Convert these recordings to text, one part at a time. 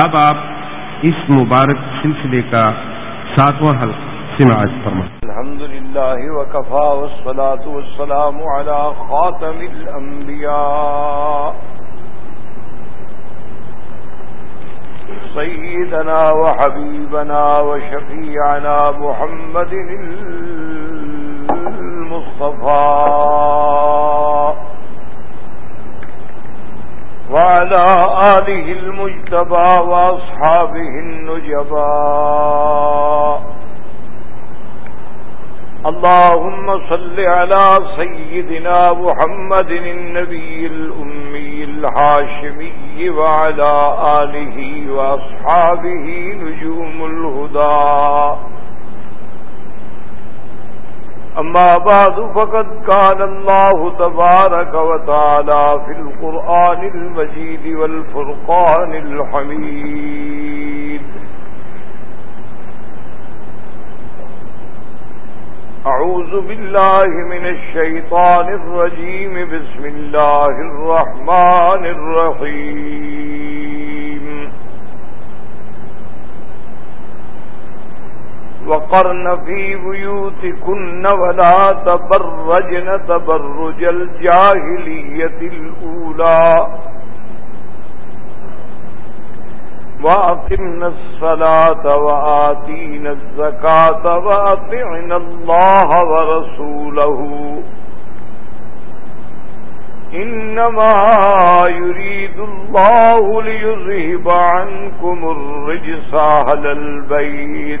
اب آپ اس مبارک سلسلے کا ساتواں حل سماج فرما الحمد لله وكفى والصلاة والسلام على خاتم الأنبياء سيدنا وحبيبنا وشفيعنا محمد المصطفى وعلى آله المجتبى وأصحابه النجباء اللهم صل على سيدنا محمد النبي الأمي الحاشمي وعلى آله وأصحابه نجوم الهدى. أما بعد، فقد قال الله تبارك وتعالى في القرآن المجيد والفرقان الحميد. أعوذ بالله من الشيطان الرجيم. بسم الله الرحمن الرحيم. وقرن في بيوتكن ولا تبرجن تبرج الجاهلية الأولى وأقمنا الصلاة وآتينا الزكاة وأطعنا الله ورسوله إنما يريد الله ليذهب عنكم الرجس أهل البيت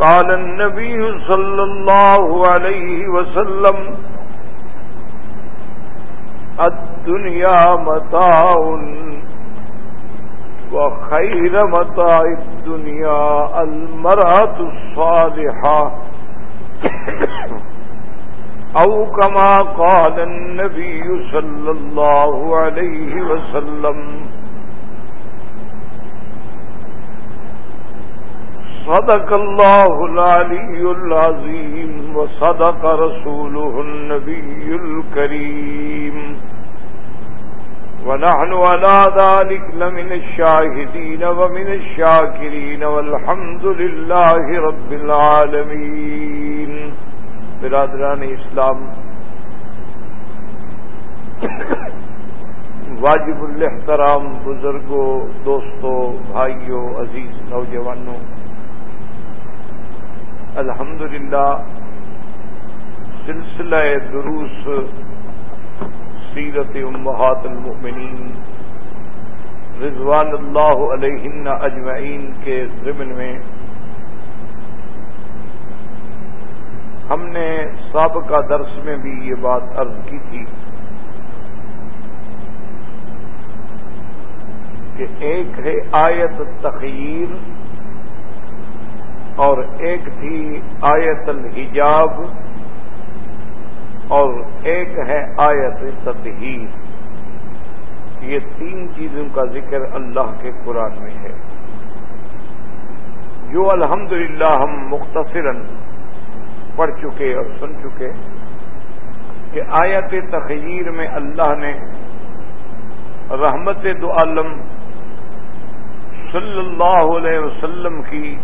قال النبي صلى الله عليه وسلم، الدنيا متاع وخير متاع الدنيا، المرأة الصالحة. أو كما قال النبي صلى الله عليه وسلم صدق الله العلي العظيم وصدق رسوله النبي الكريم. ونحن على ذلك لمن الشاهدين ومن الشاكرين والحمد لله رب العالمين. برادران اسلام، واجب الاحترام بزرگوں، دوستوں، بھائیوں، عزیز نوجوانوں الحمدللہ، سلسلہ دروس سیرت امہات المؤمنین، رضوان اللہ علیہ اجمعین کے ضمن میں ہم نے سابقہ درس میں بھی یہ بات عرض کی تھی کہ ایک ہے آیت تخیر اور ایک تھی آیت الحجاب اور ایک ہے آیت تطہیر۔ یہ تین چیزوں کا ذکر اللہ کے قرآن میں ہے۔ جو الحمدللہ ہم مختصراً پڑھ چکے اور سن چکے کہ آیت تخیر میں اللہ نے رحمت دو عالم صلی اللہ علیہ وسلم کی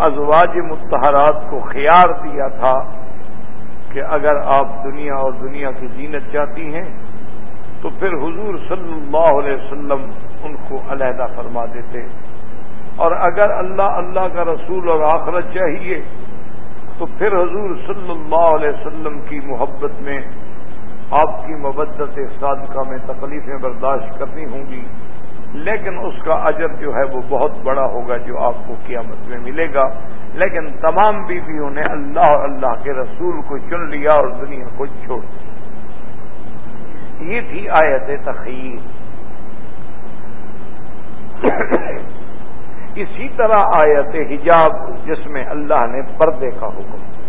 ازواج متحرات کو خیار دیا تھا کہ اگر آپ دنیا اور دنیا کی زینت چاہتی ہیں، تو پھر حضور صلی اللہ علیہ وسلم ان کو علیحدہ فرما دیتے۔ اور اگر اللہ اللہ کا رسول اور آخرت چاہیے، تو پھر حضور صلی اللہ علیہ وسلم کی محبت میں آپ کی مبدت صادقہ میں تکلیفیں برداشت کرنی ہوں گی۔ لیکن اس کا اجر جو ہے وہ بہت بڑا ہوگا جو آپ کو قیامت میں ملے گا۔ لیکن تمام بیویوں نے اللہ اور اللہ کے رسول کو چن لیا اور دنیا کو چھوڑ دیا۔ یہ تھی آیت تخیر اسی طرح آیت حجاب جس میں اللہ نے پردے کا حکم۔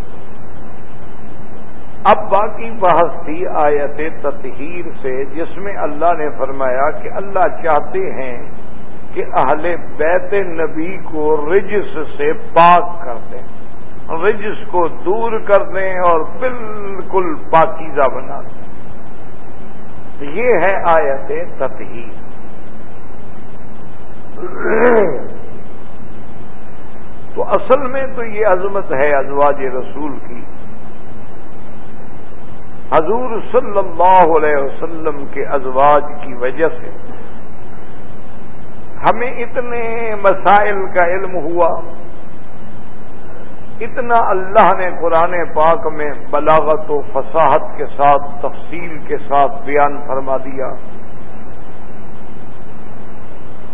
اب باقی بحث تھی آیت تطہیر سے جس میں اللہ نے فرمایا کہ اللہ چاہتے ہیں کہ اہل بیت نبی کو رجس سے پاک کر دیں، رجس کو دور کر دیں اور بالکل پاکیزہ بنا دیں۔ یہ ہے آیت تطہیر۔ تو اصل میں تو یہ عظمت ہے ازواج رسول کی حضور صلی اللہ علیہ وسلم کے ازواج کی وجہ سے ہمیں اتنے مسائل کا علم ہوا، اتنا اللہ نے قرآن پاک میں بلاغت و فصاحت کے ساتھ، تفصیل کے ساتھ بیان فرما دیا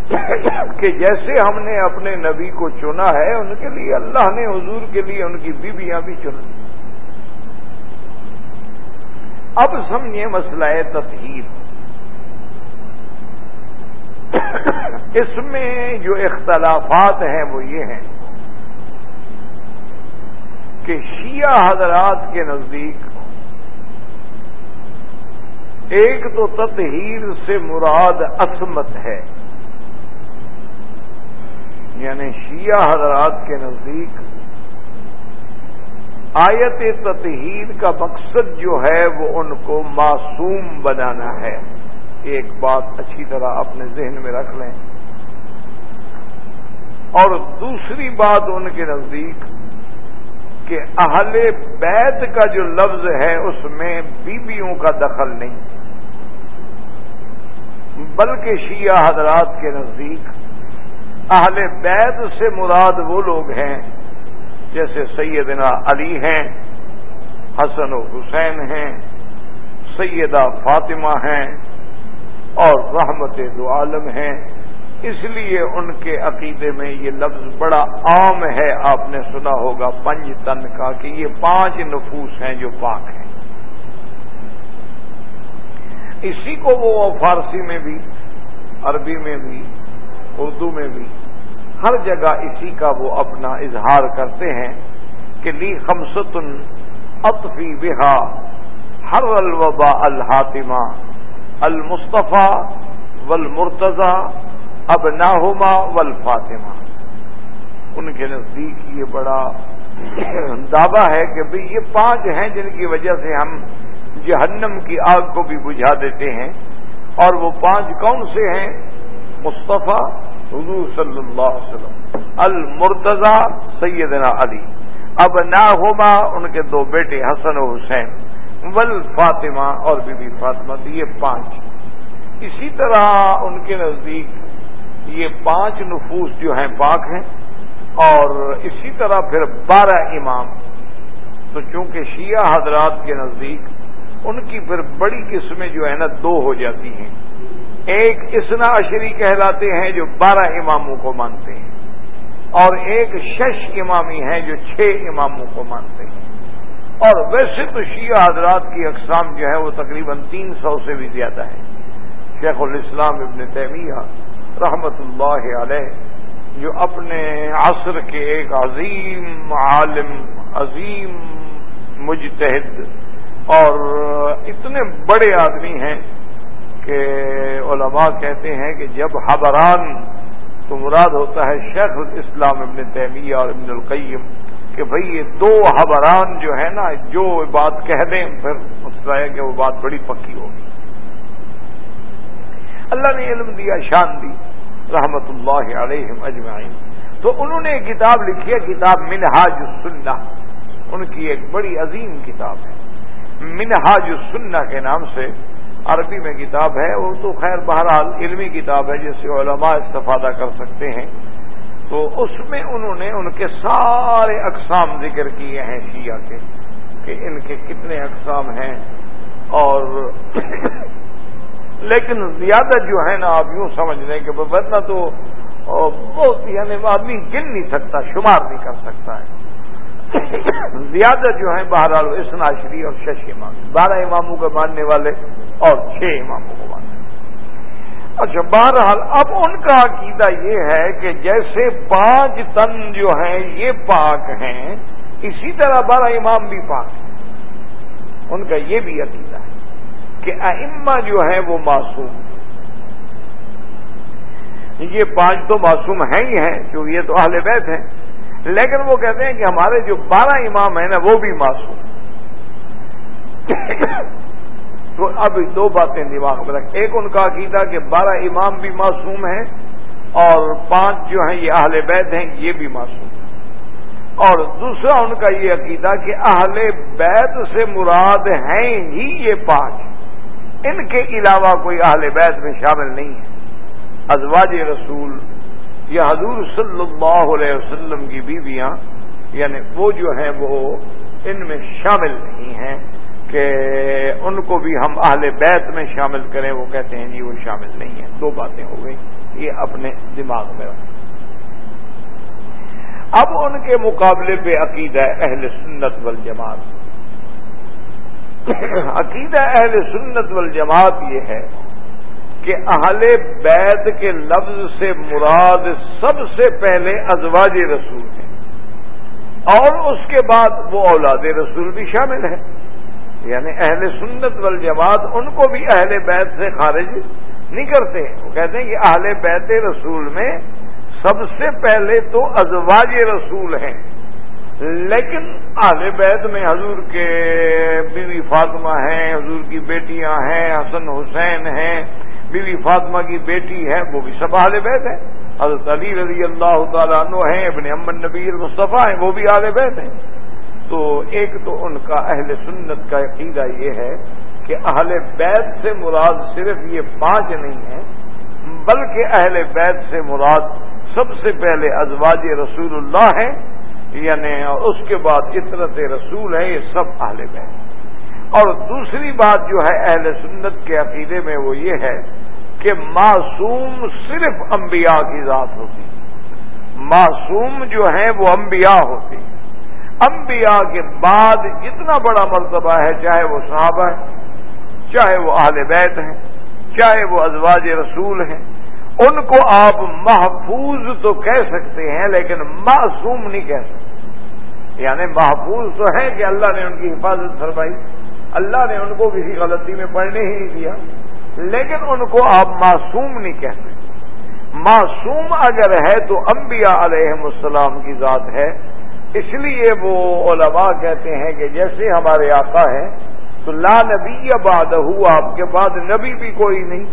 کہ جیسے ہم نے اپنے نبی کو چنا ہے، ان کے لیے اللہ نے، حضور کے لیے ان کی بیویاں بھی چن اب سمجھے مسئلہ تطہیر اس میں جو اختلافات ہیں وہ یہ ہیں کہ شیعہ حضرات کے نزدیک ایک تو تطہیر سے مراد عصمت ہے۔ یعنی شیعہ حضرات کے نزدیک آیت تطہیر کا مقصد جو ہے وہ ان کو معصوم بنانا ہے۔ ایک بات اچھی طرح اپنے ذہن میں رکھ لیں۔ اور دوسری بات ان کے نزدیک کہ اہل بیت کا جو لفظ ہے اس میں بیویوں کا دخل نہیں۔ بلکہ شیعہ حضرات کے نزدیک اہل بیت سے مراد وہ لوگ ہیں جیسے سیدنا علی ہیں، حسن و حسین ہیں، سیدہ فاطمہ ہیں اور رحمت دو عالم ہیں۔ اس لیے ان کے عقیدے میں یہ لفظ بڑا عام ہے، آپ نے سنا ہوگا پنج تن کا کہ یہ پانچ نفوس ہیں جو پاک ہیں۔ اسی کو وہ فارسی میں بھی، عربی میں بھی، اردو میں بھی ہر جگہ اسی کا وہ اپنا اظہار کرتے ہیں کہ لی خمسن اطفی بہا ہر الوبا الحاطمہ المصطفیٰ ولمرتضی اب ناہما ول فاطمہ ان کے نزدیک یہ بڑا دعویٰ ہے کہ بھئی یہ پانچ ہیں جن کی وجہ سے ہم جہنم کی آگ کو بھی بجھا دیتے ہیں۔ اور وہ پانچ کون سے ہیں؟ مصطفیٰ حضور صلی اللہ علیہ وسلم، المرتضی سیدنا علی اب نہ ہوما ان کے دو بیٹے حسن و حسین ول فاطمہ اور بی بی فاطمہ یہ پانچ۔ اسی طرح ان کے نزدیک یہ پانچ نفوس جو ہیں پاک ہیں، اور اسی طرح پھر بارہ امام۔ تو چونکہ شیعہ حضرات کے نزدیک، ان کی پھر بڑی قسمیں جو ہے نا، دو ہو جاتی ہیں۔ ایک اسنا اشری کہلاتے ہیں جو بارہ اماموں کو مانتے ہیں اور ایک شش امامی ہیں جو چھ اماموں کو مانتے ہیں۔ اور ویسے تو شیعہ حضرات کی اقسام جو ہے وہ تقریباً تین سو سے بھی زیادہ ہے شیخ الاسلام ابن تیمیہ رحمت اللہ علیہ جو اپنے عصر کے ایک عظیم عالم، عظیم مجتہد اور اتنے بڑے آدمی ہیں کہ علماء کہتے ہیں کہ جب حبران تو مراد ہوتا ہے شیخ الاسلام ابن تیمیہ اور ابن القیم کہ بھئی یہ دو حبران جو ہے نا، جو بات کہہ دیں پھر اس طرح کہ وہ بات بڑی پکی ہوگی اللہ نے علم دیا، شان دی رحمت اللہ علیہم اجمعین۔ تو انہوں نے ایک کتاب لکھی ہے، کتاب منہاج السنہ۔ ان کی ایک بڑی عظیم کتاب ہے۔ منہاج السنہ کے نام سے عربی میں کتاب ہے وہ تو خیر بہرحال علمی کتاب ہے جس سے علماء استفادہ کر سکتے ہیں۔ تو اس میں انہوں نے ان کے سارے اقسام ذکر کیے ہیں شیعہ کے، کہ ان کے کتنے اقسام ہیں۔ اور لیکن زیادہ جو ہے نا، آپ یوں سمجھ لیں کہ ورنہ تو بہت یعنی آدمی گن نہیں سکتا، شمار نہیں کر سکتا ہے۔ زیادہ جو ہیں بہرحال اسناشری اور شش امام بارہ اماموں کے ماننے والے اور چھ اماموں کو اچھا بہرحال اب ان کا عقیدہ یہ ہے کہ جیسے پانچ تن جو ہیں یہ پاک ہیں، اسی طرح بارہ امام بھی پاک ہیں۔ ان کا یہ بھی عقیدہ ہے کہ ائمہ جو ہیں وہ معصوم یہ پانچ تو معصوم ہیں ہی ہیں، کیونکہ یہ تو اہل بیت ہیں۔ لیکن وہ کہتے ہیں کہ ہمارے جو بارہ امام ہیں نا، وہ بھی معصوم تو اب دو باتیں دماغ میں رکھ ایک ان کا عقیدہ کہ بارہ امام بھی معصوم ہیں اور پانچ جو ہیں یہ اہل بیت ہیں، یہ بھی معصوم ہیں۔ اور دوسرا ان کا یہ عقیدہ کہ اہل بیت سے مراد ہیں ہی یہ پانچ۔ ان کے علاوہ کوئی اہل بیت میں شامل نہیں ہے۔ ازواج رسول، یا حضور صلی اللہ علیہ وسلم کی بیویاں یعنی وہ جو ہیں وہ ان میں شامل نہیں ہیں۔ کہ ان کو بھی ہم اہل بیت میں شامل کریں، وہ کہتے ہیں جی وہ شامل نہیں ہیں۔ دو باتیں ہو گئی یہ اپنے دماغ میں رکھیں۔ اب ان کے مقابلے پہ عقیدہ اہل سنت والجماعت۔ عقیدہ اہل سنت والجماعت یہ ہے کہ اہل بیت کے لفظ سے مراد سب سے پہلے ازواج رسول ہیں۔ اور اس کے بعد وہ اولاد رسول بھی شامل ہیں۔ یعنی اہل سنت والجماعت ان کو بھی اہل بیت سے خارج نہیں کرتے۔ وہ کہتے ہیں کہ اہل بیت رسول میں سب سے پہلے تو ازواج رسول ہیں۔ لیکن اہل بیت میں حضور کے بیوی فاطمہ ہیں، حضور کی بیٹیاں ہیں، حسن حسین ہیں، بیوی فاطمہ کی بیٹی ہے، وہ بھی سب اہل بیت ہیں۔ حضرت علی رضی اللہ تعالیٰ عنہ ہیں، ابن امن نبی مصطفیٰ ہیں، وہ بھی اہل بیت ہیں۔ تو ایک تو ان کا اہل سنت کا عقیدہ یہ ہے کہ اہل بیت سے مراد صرف یہ پانچ نہیں ہیں، بلکہ اہل بیت سے مراد سب سے پہلے ازواج رسول اللہ ہیں یعنی اس کے بعد عطرت رسول ہے یہ سب اہل بیت۔ اور دوسری بات جو ہے اہل سنت کے عقیدے میں وہ یہ ہے کہ معصوم صرف انبیاء کی ذات ہوتی۔ معصوم جو ہیں وہ انبیاء ہوتی انبیاء کے بعد اتنا بڑا مرتبہ ہے، چاہے وہ صحابہ ہیں، چاہے وہ اہل بیت ہیں، چاہے وہ ازواج رسول ہیں، ان کو آپ محفوظ تو کہہ سکتے ہیں، لیکن معصوم نہیں کہہ سکتے۔ یعنی محفوظ تو ہے کہ اللہ نے ان کی حفاظت فرمائی، اللہ نے ان کو کسی غلطی میں پڑھنے ہی نہیں دیا، لیکن ان کو آپ معصوم نہیں کہہ سکتے۔ معصوم اگر ہے تو انبیاء علیہ السلام کی ذات ہے اس لیے وہ علماء کہتے ہیں کہ جیسے ہمارے آقا ہیں، تو لا نبی بادہ آپ کے بعد نبی بھی کوئی نہیں۔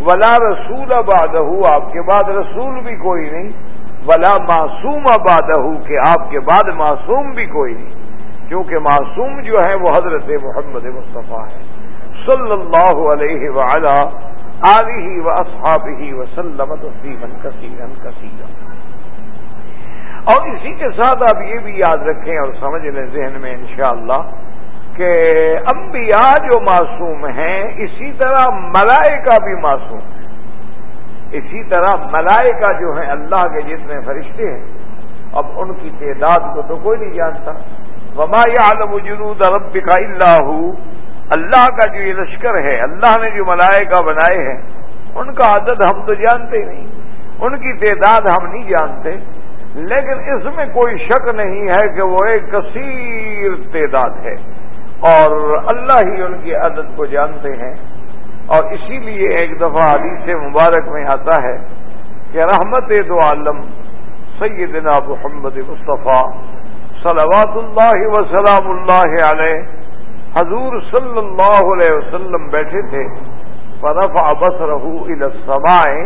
ولا رسول بادہ آپ کے بعد رسول بھی کوئی نہیں۔ ولا معصوم بادہ کہ آپ کے بعد معصوم بھی کوئی نہیں۔ کیونکہ معصوم جو ہے، وہ حضرت محمد مصطفیٰ ہے۔ صلی اللہ علیہ وعلا علیہ و اصحاب ہی وسلم تسلیمن کثیرن کثیرن اور اسی کے ساتھ آپ یہ بھی یاد رکھیں اور سمجھ لیں ذہن میں انشاءاللہ کہ انبیاء جو معصوم ہیں، اسی طرح ملائکہ بھی معصوم ہیں۔ اسی طرح ملائکہ جو ہیں اللہ کے جتنے فرشتے ہیں، اب ان کی تعداد کو تو کوئی نہیں جانتا۔ وما عالم جنود رب کا اللہ اللہ کا جو یہ لشکر ہے، اللہ نے جو ملائکہ بنائے ہیں، ان کا عدد ہم تو جانتے نہیں۔ ان کی تعداد ہم نہیں جانتے۔ لیکن اس میں کوئی شک نہیں ہے کہ وہ ایک کثیر تعداد ہے اور اللہ ہی ان کی عدد کو جانتے ہیں اور اسی لیے ایک دفعہ حدیث مبارک میں آتا ہے کہ رحمت دو عالم سیدنا محمد مصطفیٰ صلوات اللہ وسلام اللہ علیہ حضور صلی اللہ علیہ وسلم بیٹھے تھے فرف ابس رہو السمائے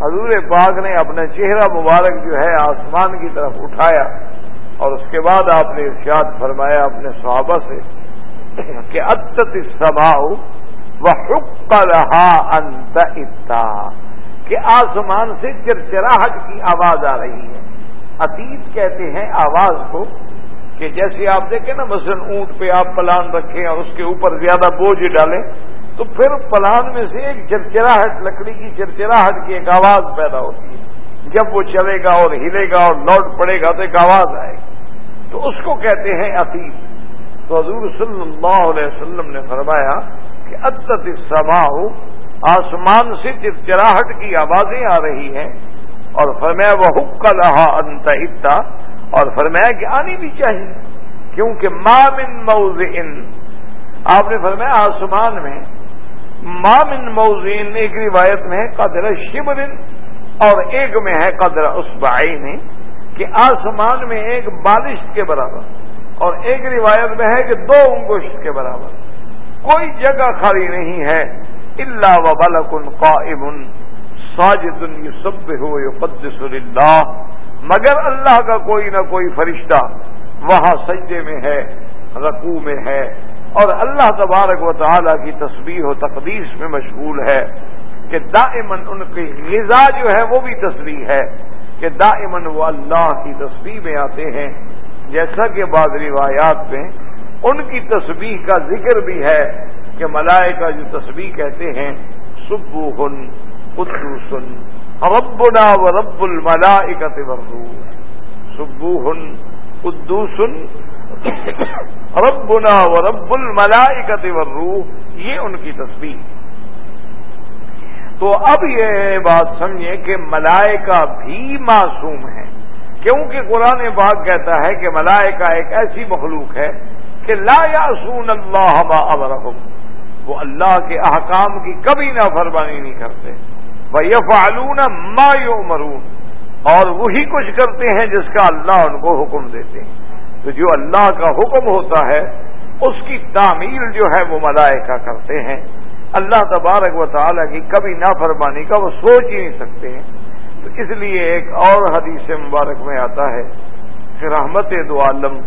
حضور پاک نے اپنا چہرہ مبارک جو ہے آسمان کی طرف اٹھایا اور اس کے بعد آپ نے ارشاد فرمایا اپنے صحابہ سے کہ اتت سماؤ وہ حق رہا انت اتا کہ آسمان سے چرچراہٹ کی آواز آ رہی ہے۔ اتیت کہتے ہیں آواز کو کہ جیسے آپ دیکھیں نا مثلاً اونٹ پہ آپ پلان رکھیں اور اس کے اوپر زیادہ بوجھ ڈالیں۔ تو پھر پلان میں سے ایک چرچراہٹ لکڑی کی چرچراہٹ کی ایک آواز پیدا ہوتی ہے۔ جب وہ چلے گا اور ہلے گا اور لوٹ پڑے گا تو ایک آواز آئے گی۔ تو اس کو کہتے ہیں عتیق۔ تو حضور صلی اللہ علیہ وسلم نے فرمایا کہ اتت سما آسمان سے چرچراہٹ کی آوازیں آ رہی ہیں۔ اور فرمایا وہ حق لہا انت اور فرمایا کہ آنی بھی چاہیے، کیونکہ مامن موز ان آپ نے فرمایا آسمان میں مامن موزین، ایک روایت میں ہے، قدر شبرن اور ایک میں ہے قدر اسبائی کہ آسمان میں ایک بالش کے برابر، اور ایک روایت میں ہے کہ دو انگوشت کے برابر۔ کوئی جگہ خالی نہیں ہے اللہ و بلکن قائم ساجد سب ہو قدس اللہ مگر اللہ کا کوئی نہ کوئی فرشتہ وہاں سجدے میں ہے رقو میں ہے اور اللہ تبارک و تعالی کی تصویر و تقدیس میں مشغول ہے کہ دائمن ان کی غذا جو ہے وہ بھی تصویر ہے کہ دائمن وہ اللہ کی تصویر میں آتے ہیں۔ جیسا کہ بعض روایات میں ان کی تصویر کا ذکر بھی ہے کہ ملائے کا جو تصویر کہتے ہیں سبو ہن قدوسن، ربنا و رب الملائکت ورو سبو ہن قدوسن ربنا و رب الملائکت ورو یہ ان کی تصویر تو اب یہ بات سمجھیں کہ ملائکہ بھی معصوم ہے کیونکہ قرآن باغ کہتا ہے کہ ملائکہ ایک ایسی مخلوق ہے کہ لا یاسون اللہ با ابرحم وہ اللہ کے احکام کی کبھی نہ فرمانی نہیں کرتے۔ وہ یہ فعلون مایو مرون اور وہی کچھ کرتے ہیں جس کا اللہ ان کو حکم دیتے ہیں۔ تو جو اللہ کا حکم ہوتا ہے، اس کی تعمیل جو ہے وہ ملائکہ کرتے ہیں۔ اللہ تبارک و تعالیٰ کی کبھی نافرمانی کا وہ سوچ ہی نہیں سکتے ہیں۔ تو اس لیے ایک اور حدیث مبارک میں آتا ہے کہ رحمت دو عالم،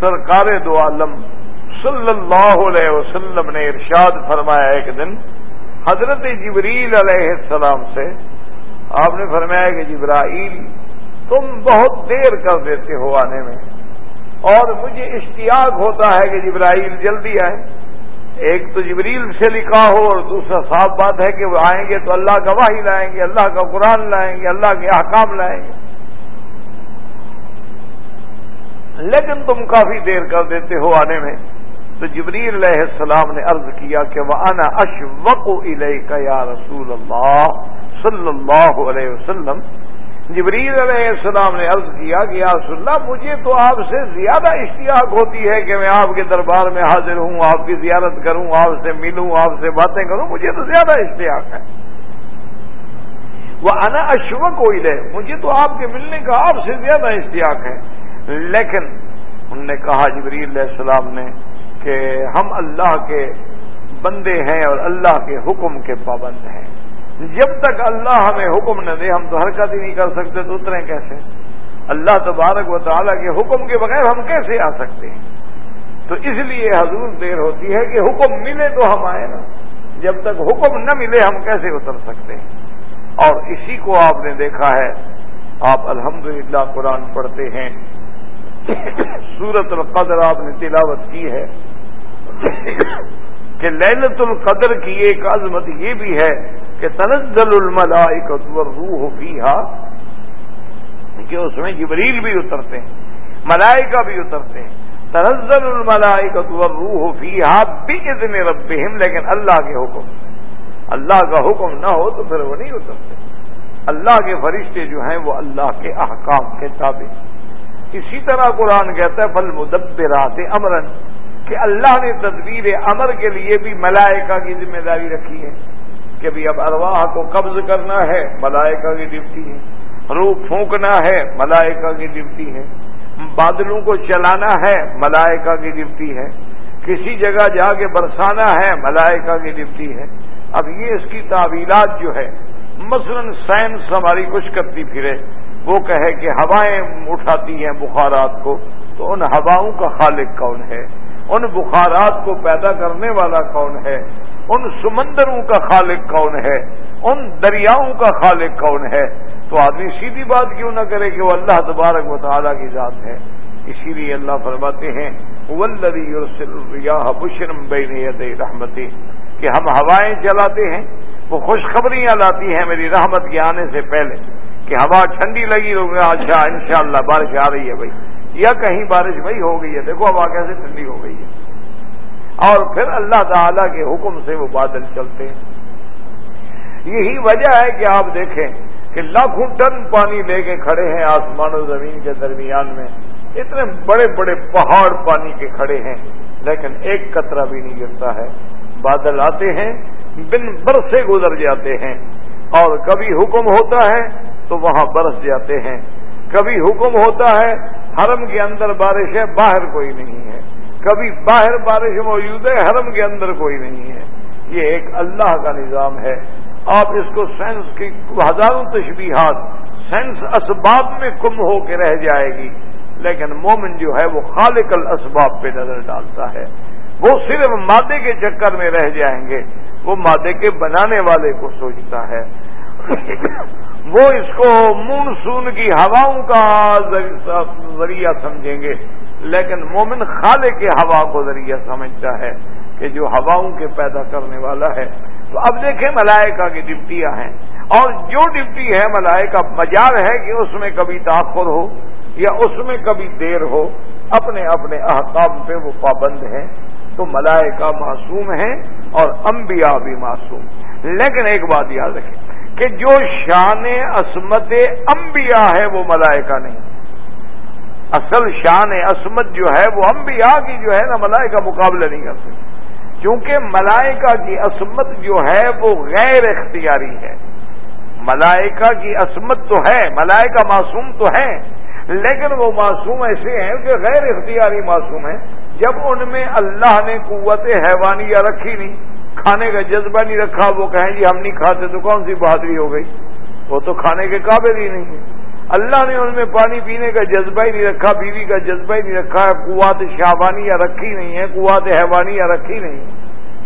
سرکار دو عالم صلی اللہ علیہ وسلم نے ارشاد فرمایا ایک دن، حضرت جبریل علیہ السلام سے، آپ نے فرمایا کہ جبرائیل، تم بہت دیر کر دیتے ہو آنے میں۔ اور مجھے اشتیاق ہوتا ہے کہ جبرائیل جلدی آئے۔ ایک تو جبریل سے لکھا ہو اور دوسرا صاف بات ہے کہ وہ آئیں گے تو اللہ کا واہی لائیں گے، اللہ کا قرآن لائیں گے، اللہ کے احکام لائیں گے۔ لیکن تم کافی دیر کر دیتے ہو آنے میں۔ تو جبریل علیہ السلام نے عرض کیا کہ وہ انا اشوق کا یا رسول اللہ صلی اللہ علیہ وسلم۔ جبریل علیہ السلام نے عرض کیا کہ یا رسول اللہ، مجھے تو آپ سے زیادہ اشتیاق ہوتی ہے کہ میں آپ کے دربار میں حاضر ہوں، آپ کی زیارت کروں، آپ سے ملوں، آپ سے باتیں کروں، مجھے تو زیادہ اشتیاق ہے۔ وہ انا اشوک ہوئی لے مجھے تو آپ کے ملنے کا آپ سے زیادہ اشتیاق ہے۔ لیکن انہوں نے کہا، جبریل علیہ السلام نے کہ ہم اللہ کے بندے ہیں اور اللہ کے حکم کے پابند ہیں۔ جب تک اللہ ہمیں حکم نہ دے، ہم تو حرکت ہی نہیں کر سکتے، تو اتریں کیسے؟ اللہ تبارک و تعالیٰ کے حکم کے بغیر ہم کیسے آ سکتے ہیں؟ تو اس لیے حضور دیر ہوتی ہے کہ حکم ملے تو ہم آئے نا۔ جب تک حکم نہ ملے، ہم کیسے اتر سکتے ہیں؟ اور اسی کو آپ نے دیکھا ہے، آپ الحمدللہ قرآن پڑھتے ہیں۔ سورت القدر آپ نے تلاوت کی ہے کہ للت القدر کی ایک عظمت یہ بھی ہے کہ تنزل الملائکت والروح فیہا، کہ اس میں جبریل بھی اترتے ہیں، ملائکہ بھی اترتے ہیں۔ تنزل الملائکت والروح فیہا باذن ربہم، لیکن اللہ کے حکم، اللہ کا حکم نہ ہو تو پھر وہ نہیں اترتے۔ اللہ کے فرشتے جو ہیں وہ اللہ کے احکام کے تابع۔ اسی طرح قرآن کہتا ہے بل مدبرات امرن کہ اللہ نے تدبیر امر کے لیے بھی ملائکہ کی ذمہ داری رکھی ہے۔ کہ بھی اب ارواح کو قبض کرنا ہے، ملائکہ کی ڈپٹی ہے۔ روح پھونکنا ہے، ملائکہ کی ڈپٹی ہے۔ بادلوں کو چلانا ہے، ملائکہ کی ڈپٹی ہے۔ کسی جگہ جا کے برسانا ہے، ملائکہ کی ڈپٹی ہے۔ اب یہ اس کی تعویلات جو ہے، مثلا سائنس ہماری کچھ کرتی پھرے۔ وہ کہے کہ ہوائیں اٹھاتی ہیں بخارات کو، تو ان ہواؤں کا خالق کون ہے؟ ان بخارات کو پیدا کرنے والا کون ہے؟ ان سمندروں کا خالق کون ہے؟ ان دریاؤں کا خالق کون ہے؟ تو آدمی سیدھی بات کیوں نہ کرے کہ وہ اللہ تبارک و تعالیٰ کی ذات ہے۔ اسی لیے اللہ فرماتے ہیں بشرم بین رحمتی کہ ہم ہوائیں چلاتے ہیں، وہ خوشخبریاں لاتی ہیں میری رحمت کے آنے سے پہلے۔ کہ ہوا ٹھنڈی لگی ہو گیا اچھا انشاءاللہ بارش آ رہی ہے بھائی۔ یا کہیں بارش بھائی ہو گئی ہے۔ دیکھو ہوا کیسے ٹھنڈی ہو گئی ہے۔ اور پھر اللہ تعالی کے حکم سے وہ بادل چلتے ہیں۔ یہی وجہ ہے کہ آپ دیکھیں کہ لاکھوں ٹن پانی لے کے کھڑے ہیں آسمان و زمین کے درمیان میں۔ اتنے بڑے بڑے پہاڑ پانی کے کھڑے ہیں، لیکن ایک قطرہ بھی نہیں گرتا ہے۔ بادل آتے ہیں، بن برسے گزر جاتے ہیں۔ اور کبھی حکم ہوتا ہے تو وہاں برس جاتے ہیں۔ کبھی حکم ہوتا ہے، حرم کے اندر بارش ہے باہر کوئی نہیں ہے۔ کبھی باہر بارش موجود ہے، حرم کے اندر کوئی نہیں ہے۔ یہ ایک اللہ کا نظام ہے۔ آپ اس کو سائنس کی ہزاروں تشبیہات سائنس اسباب میں کم ہو کے رہ جائے گی۔ لیکن مومن جو ہے، وہ خالق الاسباب پہ نظر ڈالتا ہے۔ وہ صرف مادے کے چکر میں رہ جائیں گے۔ وہ مادے کے بنانے والے کو سوچتا ہے۔ وہ اس کو مونسون کی ہواؤں کا ذریعہ سمجھیں گے۔ لیکن مومن خالے کے ہوا کو ذریعہ سمجھتا ہے کہ جو ہواؤں کے پیدا کرنے والا ہے۔ تو اب دیکھیں ملائکہ کی ڈپٹیاں ہیں۔ اور جو ڈپٹی ہے ملائکہ مجال ہے کہ اس میں کبھی تاخر ہو یا اس میں کبھی دیر ہو، اپنے اپنے احکام پہ وہ پابند ہیں۔ تو ملائکہ معصوم ہیں اور انبیاء بھی معصوم۔ لیکن ایک بات یاد رکھیں کہ جو شان عصمت انبیاء ہے وہ ملائکہ نہیں۔ اصل شان عصمت جو ہے وہ انبیاء کی جو ہے نا ملائکہ مقابلہ نہیں کر سکتے کیونکہ ملائکہ کی عصمت جو ہے وہ غیر اختیاری ہے۔ ملائکہ کی عصمت تو ہے، ملائکہ معصوم تو ہے لیکن وہ معصوم ایسے ہیں کہ غیر اختیاری معصوم ہیں۔ جب ان میں اللہ نے قوت حیوانیہ رکھی نہیں، کھانے کا جذبہ نہیں رکھا، وہ کہیں جی ہم نہیں کھاتے تو کون سی بہادری ہو گئی؟ وہ تو کھانے کے قابل ہی نہیں ہے۔ اللہ نے ان میں پانی پینے کا جذبہ ہی نہیں رکھا، بیوی کا جذبہ ہی نہیں رکھا، قوات شابانی یا رکھی نہیں ہے، قوات حیوانی یا رکھی نہیں۔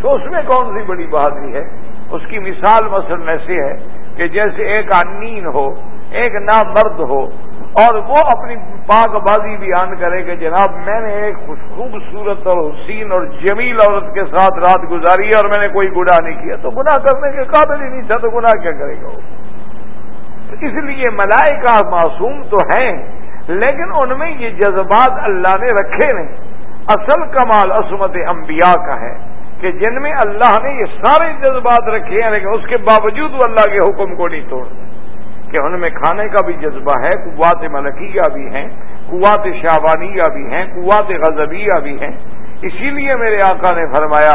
تو اس میں کون سی بڑی بہادری ہے؟ اس کی مثال مثلاً ایسے ہے کہ جیسے ایک انین ہو، ایک نامرد ہو، اور وہ اپنی پاک بازی بیان کرے کہ جناب میں نے ایک خوبصورت اور حسین اور جمیل عورت کے ساتھ رات گزاری ہے اور میں نے کوئی گناہ نہیں کیا، تو گناہ کرنے کے قابل ہی نہیں تھا، تو گناہ کیا کرے گا وہ؟ اس لیے ملائکہ معصوم تو ہیں، لیکن ان میں یہ جذبات اللہ نے رکھے نہیں۔ اصل کمال عصمت انبیاء کا ہے کہ جن میں اللہ نے یہ سارے جذبات رکھے ہیں، لیکن اس کے باوجود وہ اللہ کے حکم کو نہیں توڑ کہ ان میں کھانے کا بھی جذبہ ہے، قوات ملکیہ بھی ہیں، قوات شابانیہ بھی ہیں، قوات غزبیہ بھی ہیں۔ اسی لیے میرے آقا نے فرمایا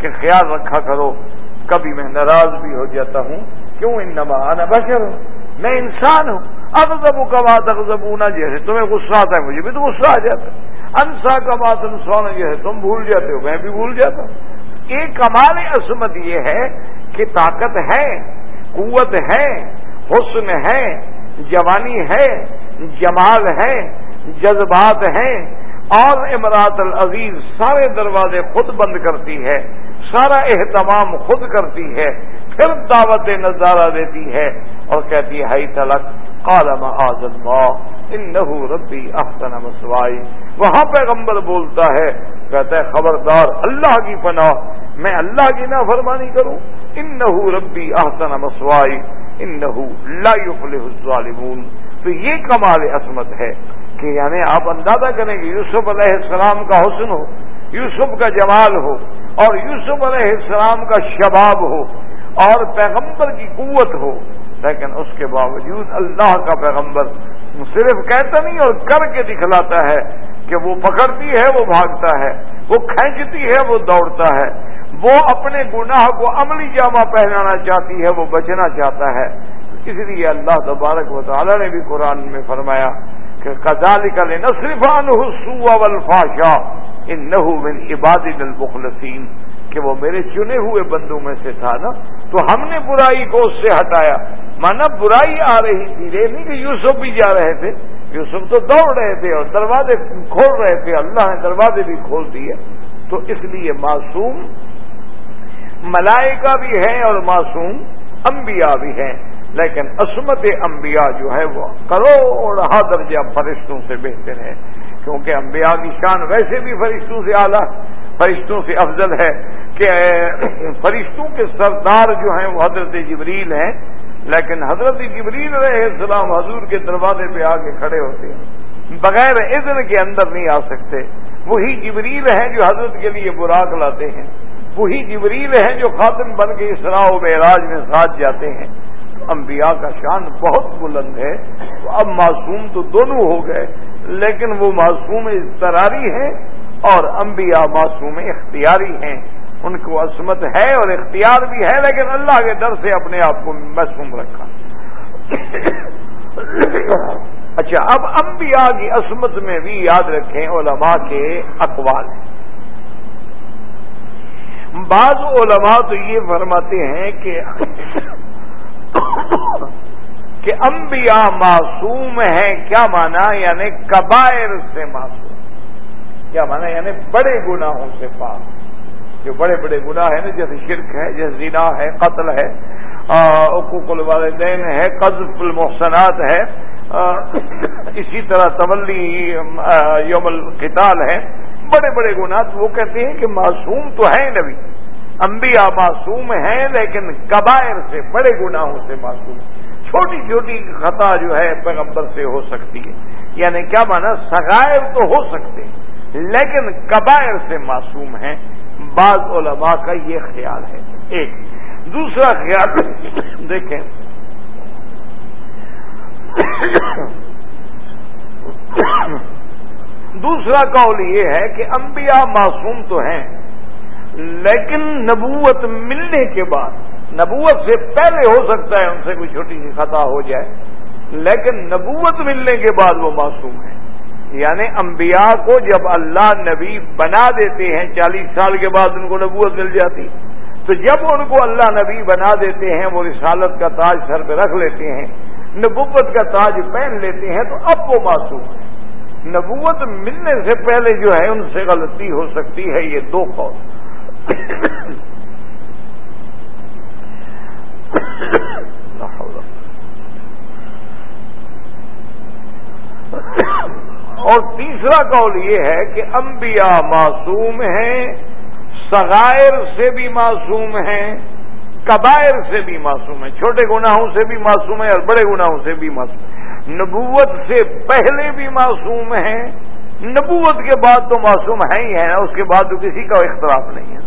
کہ خیال رکھا کرو، کبھی میں ناراض بھی ہو جاتا ہوں، کیوں؟ ان نما آنا بشر۔ ہوں میں انسان ہوں. اب زبو کا بات اغزبونا جیسے تمہیں غصہ آتا ہے مجھے بھی تو غصہ آ جاتا ہے. انسا کا بات انسان جیسے تم بھول جاتے ہو. میں بھی بھول جاتا ہوں. ایک کمال عصمت یہ ہے کہ طاقت ہے، قوت ہے، حسن ہے، جوانی ہے، جمال ہے، جذبات ہیں، اور امراط العزیز سارے دروازے خود بند کرتی ہے، سارا اہتمام خود کرتی ہے پھر دعوت نظارہ دیتی ہے اور کہتی ہے، ہائی تلک کالم آزم ان ربی احسن مسوائی۔ وہاں پیغمبر بولتا ہے، کہتا ہے، خبردار، اللہ کی پناہ، میں اللہ کی نہ فرمانی کروں۔ ان ربی احسن مسوائی ان لا يفلح الظالمون۔ تو یہ کمال عصمت ہے کہ یعنی آپ اندازہ کریں گے یوسف علیہ السلام کا حسن ہو، یوسف کا جمال ہو، اور یوسف علیہ السلام کا شباب ہو۔ اور پیغمبر کی قوت ہو، لیکن اس کے باوجود اللہ کا پیغمبر صرف کہتا نہیں اور کر کے دکھلاتا ہے کہ وہ پکڑتی ہے، وہ بھاگتا ہے، وہ کھینچتی ہے، وہ دوڑتا ہے۔ وہ اپنے گناہ کو عملی جامہ پہنانا چاہتی ہے، وہ بچنا چاہتا ہے۔ اس لیے اللہ تبارک و تعالی نے بھی قرآن میں فرمایا کہ کزال کل نصرفان حسو الفاشا ان نہ عباد المخلصین۔ کہ وہ میرے چنے ہوئے بندوں میں سے تھا نا، تو ہم نے برائی کو اس سے ہٹایا۔ مانا برائی آ رہی تھی نہیں کہ یوسف بھی جا رہے تھے۔ یوسف تو دوڑ رہے تھے اور دروازے کھول رہے تھے، اللہ نے دروازے بھی کھول دیے۔ تو اس لیے معصوم ملائکہ بھی ہیں اور معصوم انبیاء بھی ہیں۔ لیکن عصمت انبیاء جو ہے وہ کروڑ درجہ فرشتوں سے بہتر ہے کیونکہ انبیاء کی شان ویسے بھی فرشتوں سے اعلیٰ فرشتوں سے افضل ہے کہ فرشتوں کے سردار جو ہیں وہ حضرت جبریل ہیں، لیکن حضرت جبریل علیہ السلام حضور کے دروازے پہ آ کے کھڑے ہوتے ہیں۔ بغیر اذن کے اندر نہیں آ سکتے۔ وہی جبریل ہیں جو حضرت کے لیے براق لاتے ہیں۔ وہی جبریل ہیں جو خاتم بن کے اسراء و معراج میں ساتھ جاتے ہیں۔ انبیاء کا شان بہت بلند ہے۔ اب معصوم تو دونوں ہو گئے، لیکن وہ معصوم اضطراری ہیں اور انبیاء معصوم اختیاری ہیں۔ ان کو عصمت ہے اور اختیار بھی ہے، لیکن اللہ کے ڈر سے اپنے آپ کو معصوم رکھا۔ اچھا اب انبیاء کی عصمت میں بھی یاد رکھیں علماء کے اقوال۔ بعض علماء تو یہ فرماتے ہیں کہ کہ انبیاء معصوم ہیں، کیا مانا یعنی کبائر سے معصوم۔ کیا مانا یعنی بڑے گناہوں سے پاک۔ جو بڑے بڑے گناہ ہیں نا جیسے شرک ہے، جیسے زنا ہے، قتل ہے حقوق الوالدین ہے، قذف المحسنات ہے اسی طرح تولی یوم القتال ہے۔ بڑے بڑے گناہ وہ کہتے ہیں کہ معصوم تو ہیں نبی۔ انبیاء معصوم ہیں، لیکن کبائر سے، بڑے گناہوں سے معصوم۔ چھوٹی چھوٹی خطا جو ہے، پیغمبر سے ہو سکتی ہے۔ یعنی کیا مانا؟ سگائر تو ہو سکتے لیکن کبائر سے معصوم ہیں، بعض علماء کا یہ خیال ہے۔ ایک، دوسرا خیال، دیکھیں۔ دوسرا قول یہ ہے کہ انبیاء معصوم تو ہیں، لیکن نبوت ملنے کے بعد، نبوت سے پہلے ہو سکتا ہے ان سے کوئی چھوٹی سی خطا ہو جائے، لیکن نبوت ملنے کے بعد وہ معصوم ہے یعنی انبیاء کو جب اللہ نبی بنا دیتے ہیں، چالیس سال کے بعد ان کو نبوت مل جاتی۔ تو جب ان کو اللہ نبی بنا دیتے ہیں، وہ رسالت کا تاج سر پہ رکھ لیتے ہیں، نبوت کا تاج پہن لیتے ہیں، تو اب وہ معصوم ہے نبوت ملنے سے پہلے جو ہے، ان سے غلطی ہو سکتی ہے، یہ دو قول۔ اور تیسرا قول یہ ہے کہ انبیاء معصوم ہیں سغائر سے بھی معصوم ہیں، کبائر سے بھی معصوم ہیں، چھوٹے گناہوں سے بھی معصوم ہیں اور بڑے گناہوں سے بھی معصوم ہیں۔ نبوت سے پہلے بھی معصوم ہیں، نبوت کے بعد تو معصوم ہے ہی ہے اس کے بعد تو کسی کا اختلاف نہیں ہے۔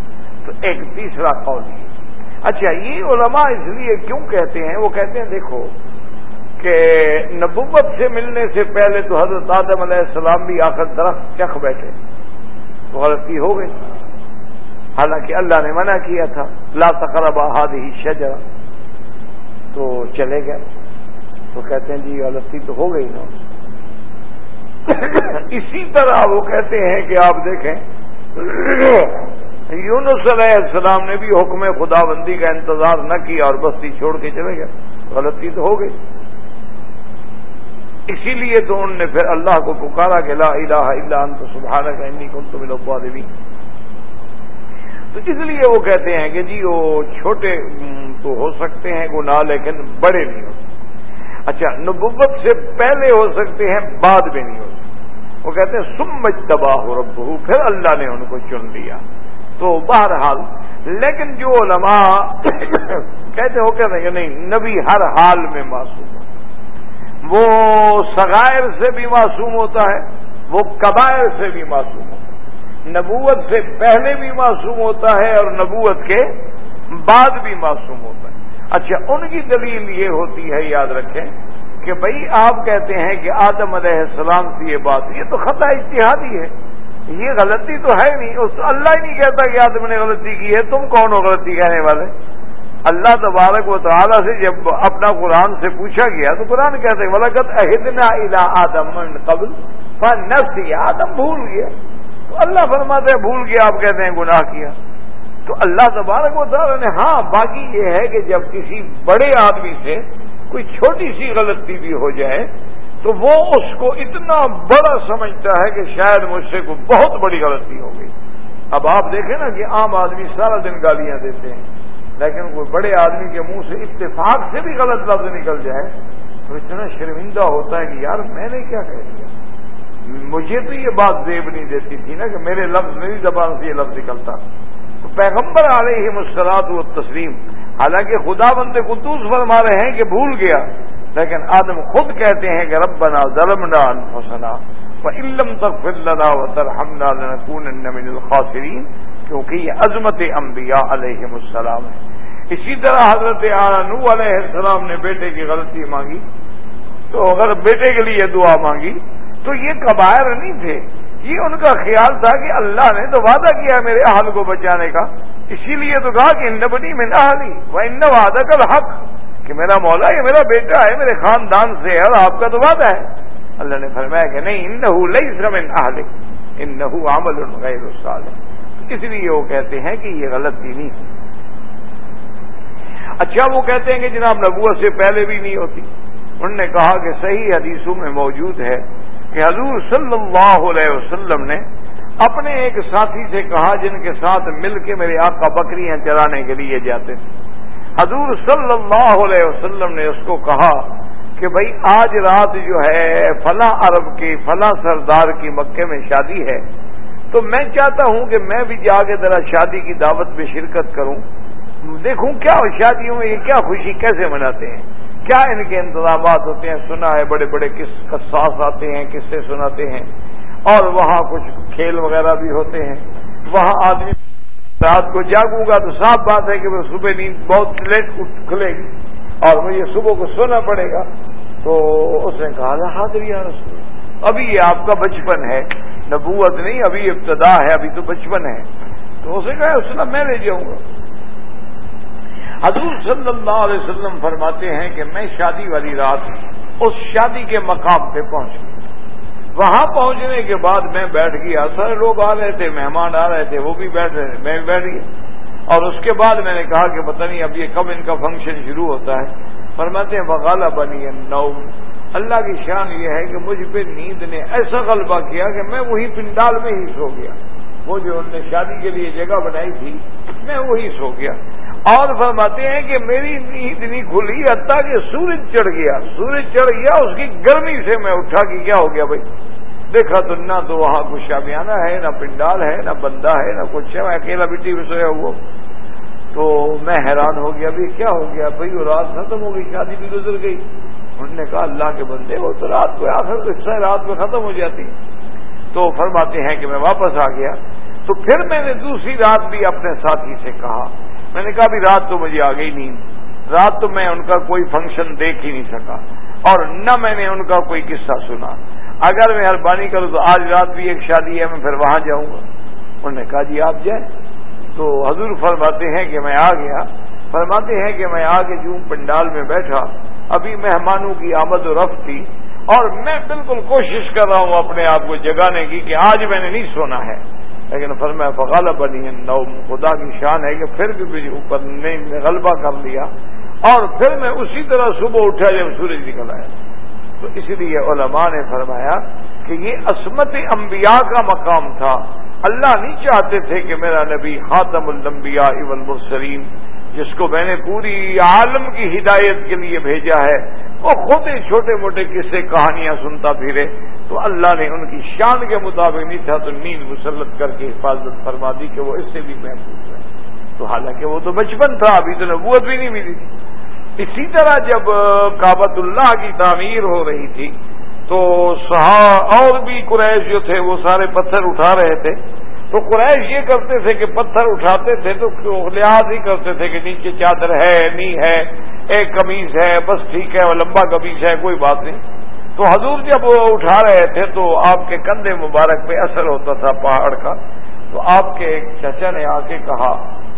تو ایک تیسرا قول یہ۔ اچھا یہ علماء اس لیے کیوں کہتے ہیں؟ وہ کہتے ہیں، دیکھو کہ نبوت سے ملنے سے پہلے تو حضرت آدم علیہ السلام بھی آ کر درخت چکھ بیٹھے۔ تو غلطی ہو گئی۔ حالانکہ اللہ نے منع کیا تھا۔ لا تقرب ہی شجرا تو چلے گئے۔ تو کہتے ہیں جی غلطی تو ہو گئی نا۔ اسی طرح وہ کہتے ہیں کہ آپ دیکھیں، یونس علیہ السلام نے بھی حکم خدا بندی کا انتظار نہ کیا اور بستی چھوڑ کے چلے گئے۔ غلطی تو ہو گئی۔ اسی لیے تو انہوں نے پھر اللہ کو پکارا کہ لا الہ الا انت سبحانہ کا انی کن تم لوگ تو اس لیے وہ کہتے ہیں کہ جی وہ چھوٹے تو ہو سکتے ہیں، گناہ لیکن بڑے نہیں ہوتے اچھا نبوت سے پہلے ہو سکتے ہیں، بعد میں نہیں ہو سکتے۔ وہ کہتے ہیں سمجھ تباہ ہو رب پھر اللہ نے ان کو چن لیا۔ تو بہرحال، لیکن جو علماء کہتے ہو کہتے ہیں کہ نہیں، نبی ہر حال میں معصوم وہ سغائر سے بھی معصوم ہوتا ہے، وہ قبائر سے بھی معصوم ہوتا ہے۔ نبوت سے پہلے بھی معصوم ہوتا ہے اور نبوت کے بعد بھی معصوم ہوتا ہے۔ اچھا ان کی دلیل یہ ہوتی ہے، یاد رکھیں کہ بھائی آپ کہتے ہیں کہ آدم علیہ السلام کی یہ بات، یہ تو خطا اتحادی ہے۔ یہ غلطی تو ہے نہیں، اس اللہ ہی نہیں کہتا کہ آدم نے غلطی کی ہے، تم کون ہو غلطی کہنے والے؟ اللہ تبارک و تعالیٰ سے جب اپنا قرآن سے پوچھا گیا تو قرآن کہتے ہیں اہدنا الا آدم قبل فنسی آدم بھول گیا۔ تو اللہ فرماتے بھول گیا آپ کہتے ہیں گناہ کیا۔ تو اللہ تبارک و تعالیٰ نے ہاں باقی یہ ہے کہ جب کسی بڑے آدمی سے کوئی چھوٹی سی غلطی بھی ہو جائے، تو وہ اس کو اتنا بڑا سمجھتا ہے کہ شاید مجھ سے کوئی بہت بڑی غلطی ہو گئی۔ اب آپ دیکھیں نا کہ عام آدمی سارا دن گالیاں دیتے ہیں۔ لیکن کوئی بڑے آدمی کے منہ سے اتفاق سے بھی غلط لفظ نکل جائے تو اتنا شرمندہ ہوتا ہے کہ یار میں نے کیا کہہ دیا؟ مجھے تو یہ بات زیب نہیں دیتی تھی نا کہ میرے لفظ میری زبان سے یہ لفظ نکلتا۔ تو پیغمبر علیہ مسلاط و تسلیم حالانکہ خدا بند قدوس فرما رہے ہیں کہ بھول گیا، لیکن آدم خود کہتے ہیں کہ رب بنا ظلم علم تک فلنا و تر من الخاصرین کیونکہ یہ عظمت انبیاء علیہ السلام ہے۔ اسی طرح حضرت نو علیہ السلام نے بیٹے کی غلطی مانگی۔ تو اگر بیٹے کے لیے دعا مانگی، تو یہ کبائر نہیں تھے۔ یہ ان کا خیال تھا کہ اللہ نے تو وعدہ کیا میرے اہل کو بچانے کا۔ اسی لیے تو کہا کہ بنی میں نہ حالی وہ ان وعدہ کل حق کہ میرا مولا یہ میرا بیٹا ہے، میرے خاندان سے ہے اور آپ کا تو وعدہ ہے۔ اللہ نے فرمایا کہ نہیں ان لئی سرم ان اہل ان عمل غیر ہے اس لیے وہ کہتے ہیں کہ یہ غلطی نہیں۔ اچھا وہ کہتے ہیں کہ جناب نبوت سے پہلے بھی نہیں ہوتی۔ انہوں نے کہا کہ صحیح حدیثوں میں موجود ہے کہ حضور صلی اللہ علیہ وسلم نے اپنے ایک ساتھی سے کہا جن کے ساتھ مل کے میرے آقا بکریاں چرانے کے لیے جاتے۔ تھے حضور صلی اللہ علیہ وسلم نے اس کو کہا کہ بھائی، آج رات جو ہے، فلاں عرب کی فلاں سردار کی مکے میں شادی ہے۔ تو میں چاہتا ہوں کہ میں بھی جا کے ذرا شادی کی دعوت میں شرکت کروں۔ دیکھوں کیا شادیوں میں یہ کیا خوشی کیسے مناتے ہیں؟ کیا ان کے انتظامات ہوتے ہیں؟ سنا ہے بڑے بڑے کس قصاص آتے ہیں کس سے سناتے ہیں؟ اور وہاں کچھ کھیل وغیرہ بھی ہوتے ہیں۔ وہاں آدمی رات کو جاگوں گا تو صاف بات ہے کہ وہ صبح نیند بہت لیٹ کھلے گی اور مجھے صبح کو سونا پڑے گا۔ تو اس نے کہا حاضری رسول ابھی یہ آپ کا بچپن ہے۔ نبوت نہیں، ابھی ابتدا ہے، ابھی تو بچپن ہے۔ تو اسے کہا اس میں لے جاؤں گا۔ حضور صلی اللہ علیہ وسلم فرماتے ہیں کہ میں شادی والی رات اس شادی کے مقام پہ پہنچ گئی وہاں پہنچنے کے بعد میں بیٹھ گیا۔ سارے لوگ آ رہے تھے، مہمان آ رہے تھے، وہ بھی بیٹھ رہے تھے، میں بھی بیٹھ گیا۔ اور اس کے بعد میں نے کہا کہ پتہ نہیں، اب یہ کب ان کا فنکشن شروع ہوتا ہے۔ فرماتے ہیں بغالہ بنی نو اللہ کی شان یہ ہے کہ مجھ پہ نیند نے ایسا غلبہ کیا کہ میں وہی پنڈال میں ہی سو گیا۔ وہ جو انہوں نے شادی کے لیے جگہ بنائی تھی، میں وہی سو گیا۔ اور فرماتے ہیں کہ میری نیند نہیں کھلی، حتیٰ کہ سورج چڑھ گیا۔ سورج چڑھ گیا، اس کی گرمی سے میں اٹھا کہ کیا ہو گیا بھائی؟ دیکھا تو نہ تو وہاں کچھ شابیانہ ہے، نہ پنڈال ہے، نہ بندہ ہے، نہ کچھ ہے۔ میں اکیلا مٹی میں سویا ہوا تو میں حیران ہو گیا بھائی کیا ہو گیا؟ بھائی، وہ رات ختم ہو گئی، شادی بھی گزر گئی۔ انہوں نے کہا اللہ کے بندے، وہ تو رات کو آخر تو حصہ رات میں ختم ہو جاتی۔ تو فرماتے ہیں کہ میں واپس آ گیا۔ تو پھر میں نے دوسری رات بھی اپنے ساتھی سے کہا۔ میں نے کہا بھی رات تو مجھے آ گئی نہیں۔ رات تو میں ان کا کوئی فنکشن دیکھ ہی نہیں سکا۔ اور نہ میں نے ان کا کوئی قصہ سنا۔ اگر مہربانی کروں تو آج رات بھی ایک شادی ہے، میں پھر وہاں جاؤں گا۔ انہوں نے کہا جی آپ جائیں۔ تو حضور فرماتے ہیں کہ میں آ گیا۔ فرماتے ہیں کہ میں آگے جوں پنڈال میں بیٹھا۔ ابھی مہمانوں کی آمد و رفت تھی اور میں بالکل کوشش کر رہا ہوں اپنے آپ کو جگانے کی کہ آج میں نے نہیں سونا ہے۔ لیکن فرمایا فغالہ بنی نو خدا کی شان ہے کہ پھر بھی مجھے اوپر نے غلبہ کر لیا اور پھر میں اسی طرح صبح اٹھا جب سورج نکل آیا۔ تو اس لیے علماء نے فرمایا کہ یہ عصمت انبیاء کا مقام تھا۔ اللہ نہیں چاہتے تھے کہ میرا نبی خاتم الانبیاء والمرسلین جس کو میں نے پوری عالم کی ہدایت کے لیے بھیجا ہے، وہ خود ہی چھوٹے موٹے قصے، کہانیاں سنتا پھرے۔ تو اللہ نے ان کی شان کے مطابق نہیں تھا تو نیند مسلط کر کے حفاظت فرما دی کہ وہ اس سے بھی محفوظ ہے تو حالانکہ وہ تو بچپن تھا، ابھی تو نبوت بھی نہیں ملی تھی۔ اسی طرح جب کابت اللہ کی تعمیر ہو رہی تھی، تو سہا اور بھی قریش جو تھے، وہ سارے پتھر اٹھا رہے تھے۔ تو قریش یہ کرتے تھے کہ پتھر اٹھاتے تھے تو لحاظ ہی کرتے تھے کہ نیچے چادر ہے نہیں ہے، ایک قمیض ہے، بس ٹھیک ہے وہ لمبا قمیض ہے، کوئی بات نہیں۔ تو حضور جب وہ اٹھا رہے تھے تو آپ کے کندھے مبارک پہ اثر ہوتا تھا پہاڑ کا۔ تو آپ کے ایک چچا نے آ کے کہا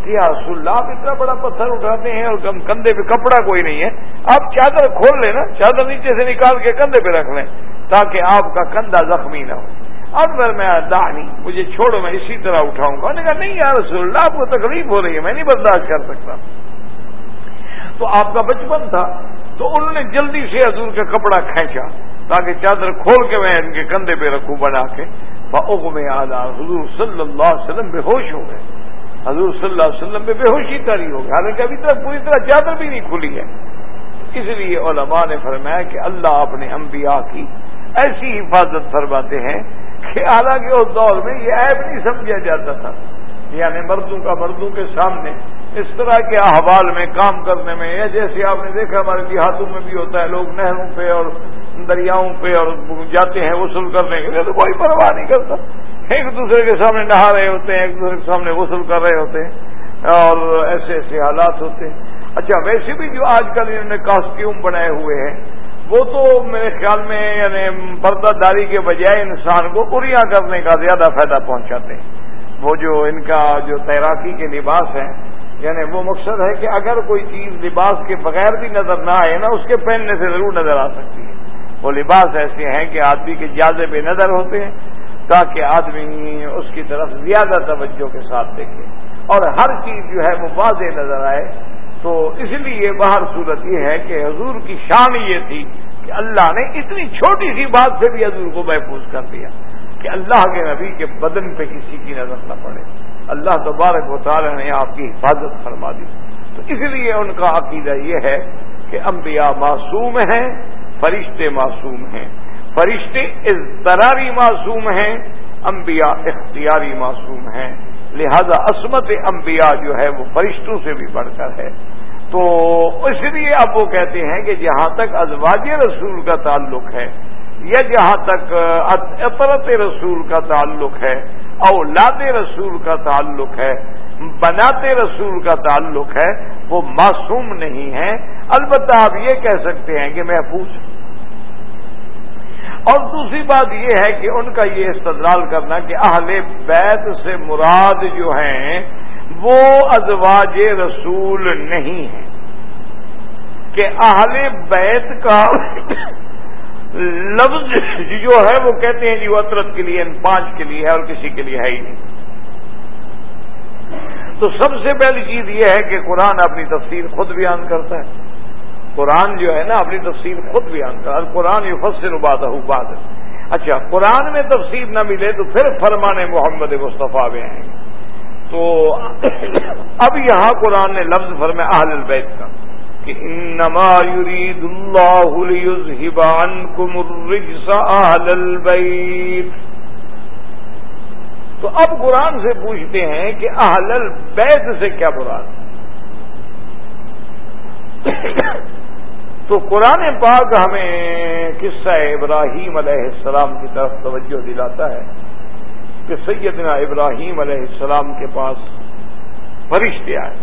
کہ رسول اللہ، آپ اتنا بڑا پتھر اٹھاتے ہیں اور کندھے پہ کپڑا کوئی نہیں ہے۔ آپ چادر کھول لیں نا، چادر نیچے سے نکال کے کندھے پہ رکھ لیں تاکہ آپ کا کندھا زخمی نہ ہو۔ اب میں میں دانی مجھے چھوڑو، میں اسی طرح اٹھاؤں گا۔ نے کہا، نہیں یار رسول اللہ، آپ کو تکلیف ہو رہی ہے، میں نہیں برداشت کر سکتا۔ تو آپ کا بچپن تھا، تو انہوں نے جلدی سے حضور کا کپڑا کھینچا، تاکہ چادر کھول کے میں ان کے کندھے پہ رکھوں بنا کے۔ بہت میں آدھا حضور صلی اللہ علیہ وسلم، بے ہوش ہو گئے۔ حضور صلی اللہ علیہ وسلم میں بے ہوشی تاری ہو گئی حالانکہ ابھی تک پوری طرح چادر بھی نہیں کھلی ہے۔ اس لیے علماء نے فرمایا کہ اللہ اپنے انبیاء کی ایسی حفاظت فرماتے ہیں کہ حالانکہ اس دور میں یہ ایپ نہیں سمجھا جاتا تھا۔ یعنی مردوں کا مردوں کے سامنے اس طرح کے احوال میں کام کرنے میں، یا جیسے آپ نے دیکھا ہمارے دیہاتوں میں بھی ہوتا ہے، لوگ نہروں پہ اور دریاؤں پہ اور جاتے ہیں وصول کرنے کے لیے تو کوئی پرواہ نہیں کرتا۔ ایک دوسرے کے سامنے نہا رہے ہوتے ہیں، ایک دوسرے کے سامنے غسل کر رہے ہوتے ہیں اور ایسے ایسے حالات ہوتے ہیں۔ اچھا ویسے بھی جو آج کل انہوں نے کاسٹیوم بنائے ہوئے ہیں وہ تو میرے خیال میں یعنی پردہ داری کے بجائے انسان کو پوریا کرنے کا زیادہ فائدہ پہنچاتے ہیں۔ وہ جو ان کا جو تیراکی کے لباس ہیں یعنی وہ مقصد ہے کہ اگر کوئی چیز لباس کے بغیر بھی نظر نہ آئے نا، اس کے پہننے سے ضرور نظر آ سکتی ہے۔ وہ لباس ایسے ہیں کہ آدمی کے جازے بے نظر ہوتے ہیں، تاکہ آدمی اس کی طرف زیادہ توجہ کے ساتھ دیکھے۔ اور ہر چیز جو ہے وہ واضح نظر آئے۔ تو اس لیے باہر صورت یہ ہے کہ حضور کی شان یہ تھی کہ اللہ نے اتنی چھوٹی سی بات سے بھی حضور کو محفوظ کر دیا کہ اللہ کے نبی کے بدن پہ کسی کی نظر نہ پڑے۔ اللہ تبارک و تعالی نے آپ کی حفاظت فرما دی۔ تو اس لیے ان کا عقیدہ یہ ہے کہ انبیاء معصوم ہیں، فرشتے معصوم ہیں۔ فرشتے اضطراری معصوم ہیں، انبیاء اختیاری معصوم ہیں۔ لہذا عصمت انبیاء جو ہے وہ فرشتوں سے بھی بڑھ کر ہے۔ تو اس لیے اب وہ کہتے ہیں کہ جہاں تک ازواج رسول کا تعلق ہے یا جہاں تک اطرت رسول کا تعلق ہے، اولاد رسول کا تعلق ہے بناتے رسول کا تعلق ہے، وہ معصوم نہیں ہے البتہ آپ یہ کہہ سکتے ہیں کہ محفوظ اور دوسری بات یہ ہے کہ ان کا یہ استدلال کرنا کہ اہل بیت سے مراد جو ہیں وہ ازواج رسول نہیں ہے کہ اہل بیت کا لفظ جو ہے وہ کہتے ہیں جی وہ اطرت کے لیے، پانچ کے لیے ہے اور کسی کے لیے ہے ہی نہیں۔ تو سب سے پہلی چیز یہ ہے کہ قرآن اپنی تفسیر خود بیان کرتا ہے۔ قرآن جو ہے نا، اپنی تفسیر خود بیان کرتا ہے قرآن یہ فصل بات بات اچھا قرآن میں تفسیر نہ ملے تو پھر فرمان محمد مصطفیٰ میں آئیں تو اب یہاں قرآن نے لفظ فرمایا اہل البیت کا، کہ انما يريد الله ليذهب عنكم الرجس اهل البيت تو اب قرآن سے پوچھتے ہیں کہ اہل البیت سے کیا مراد؟ تو قرآن پاک ہمیں قصہ ابراہیم علیہ السلام کی طرف توجہ دلاتا ہے کہ سیدنا ابراہیم علیہ السلام کے پاس فرشتے آئے۔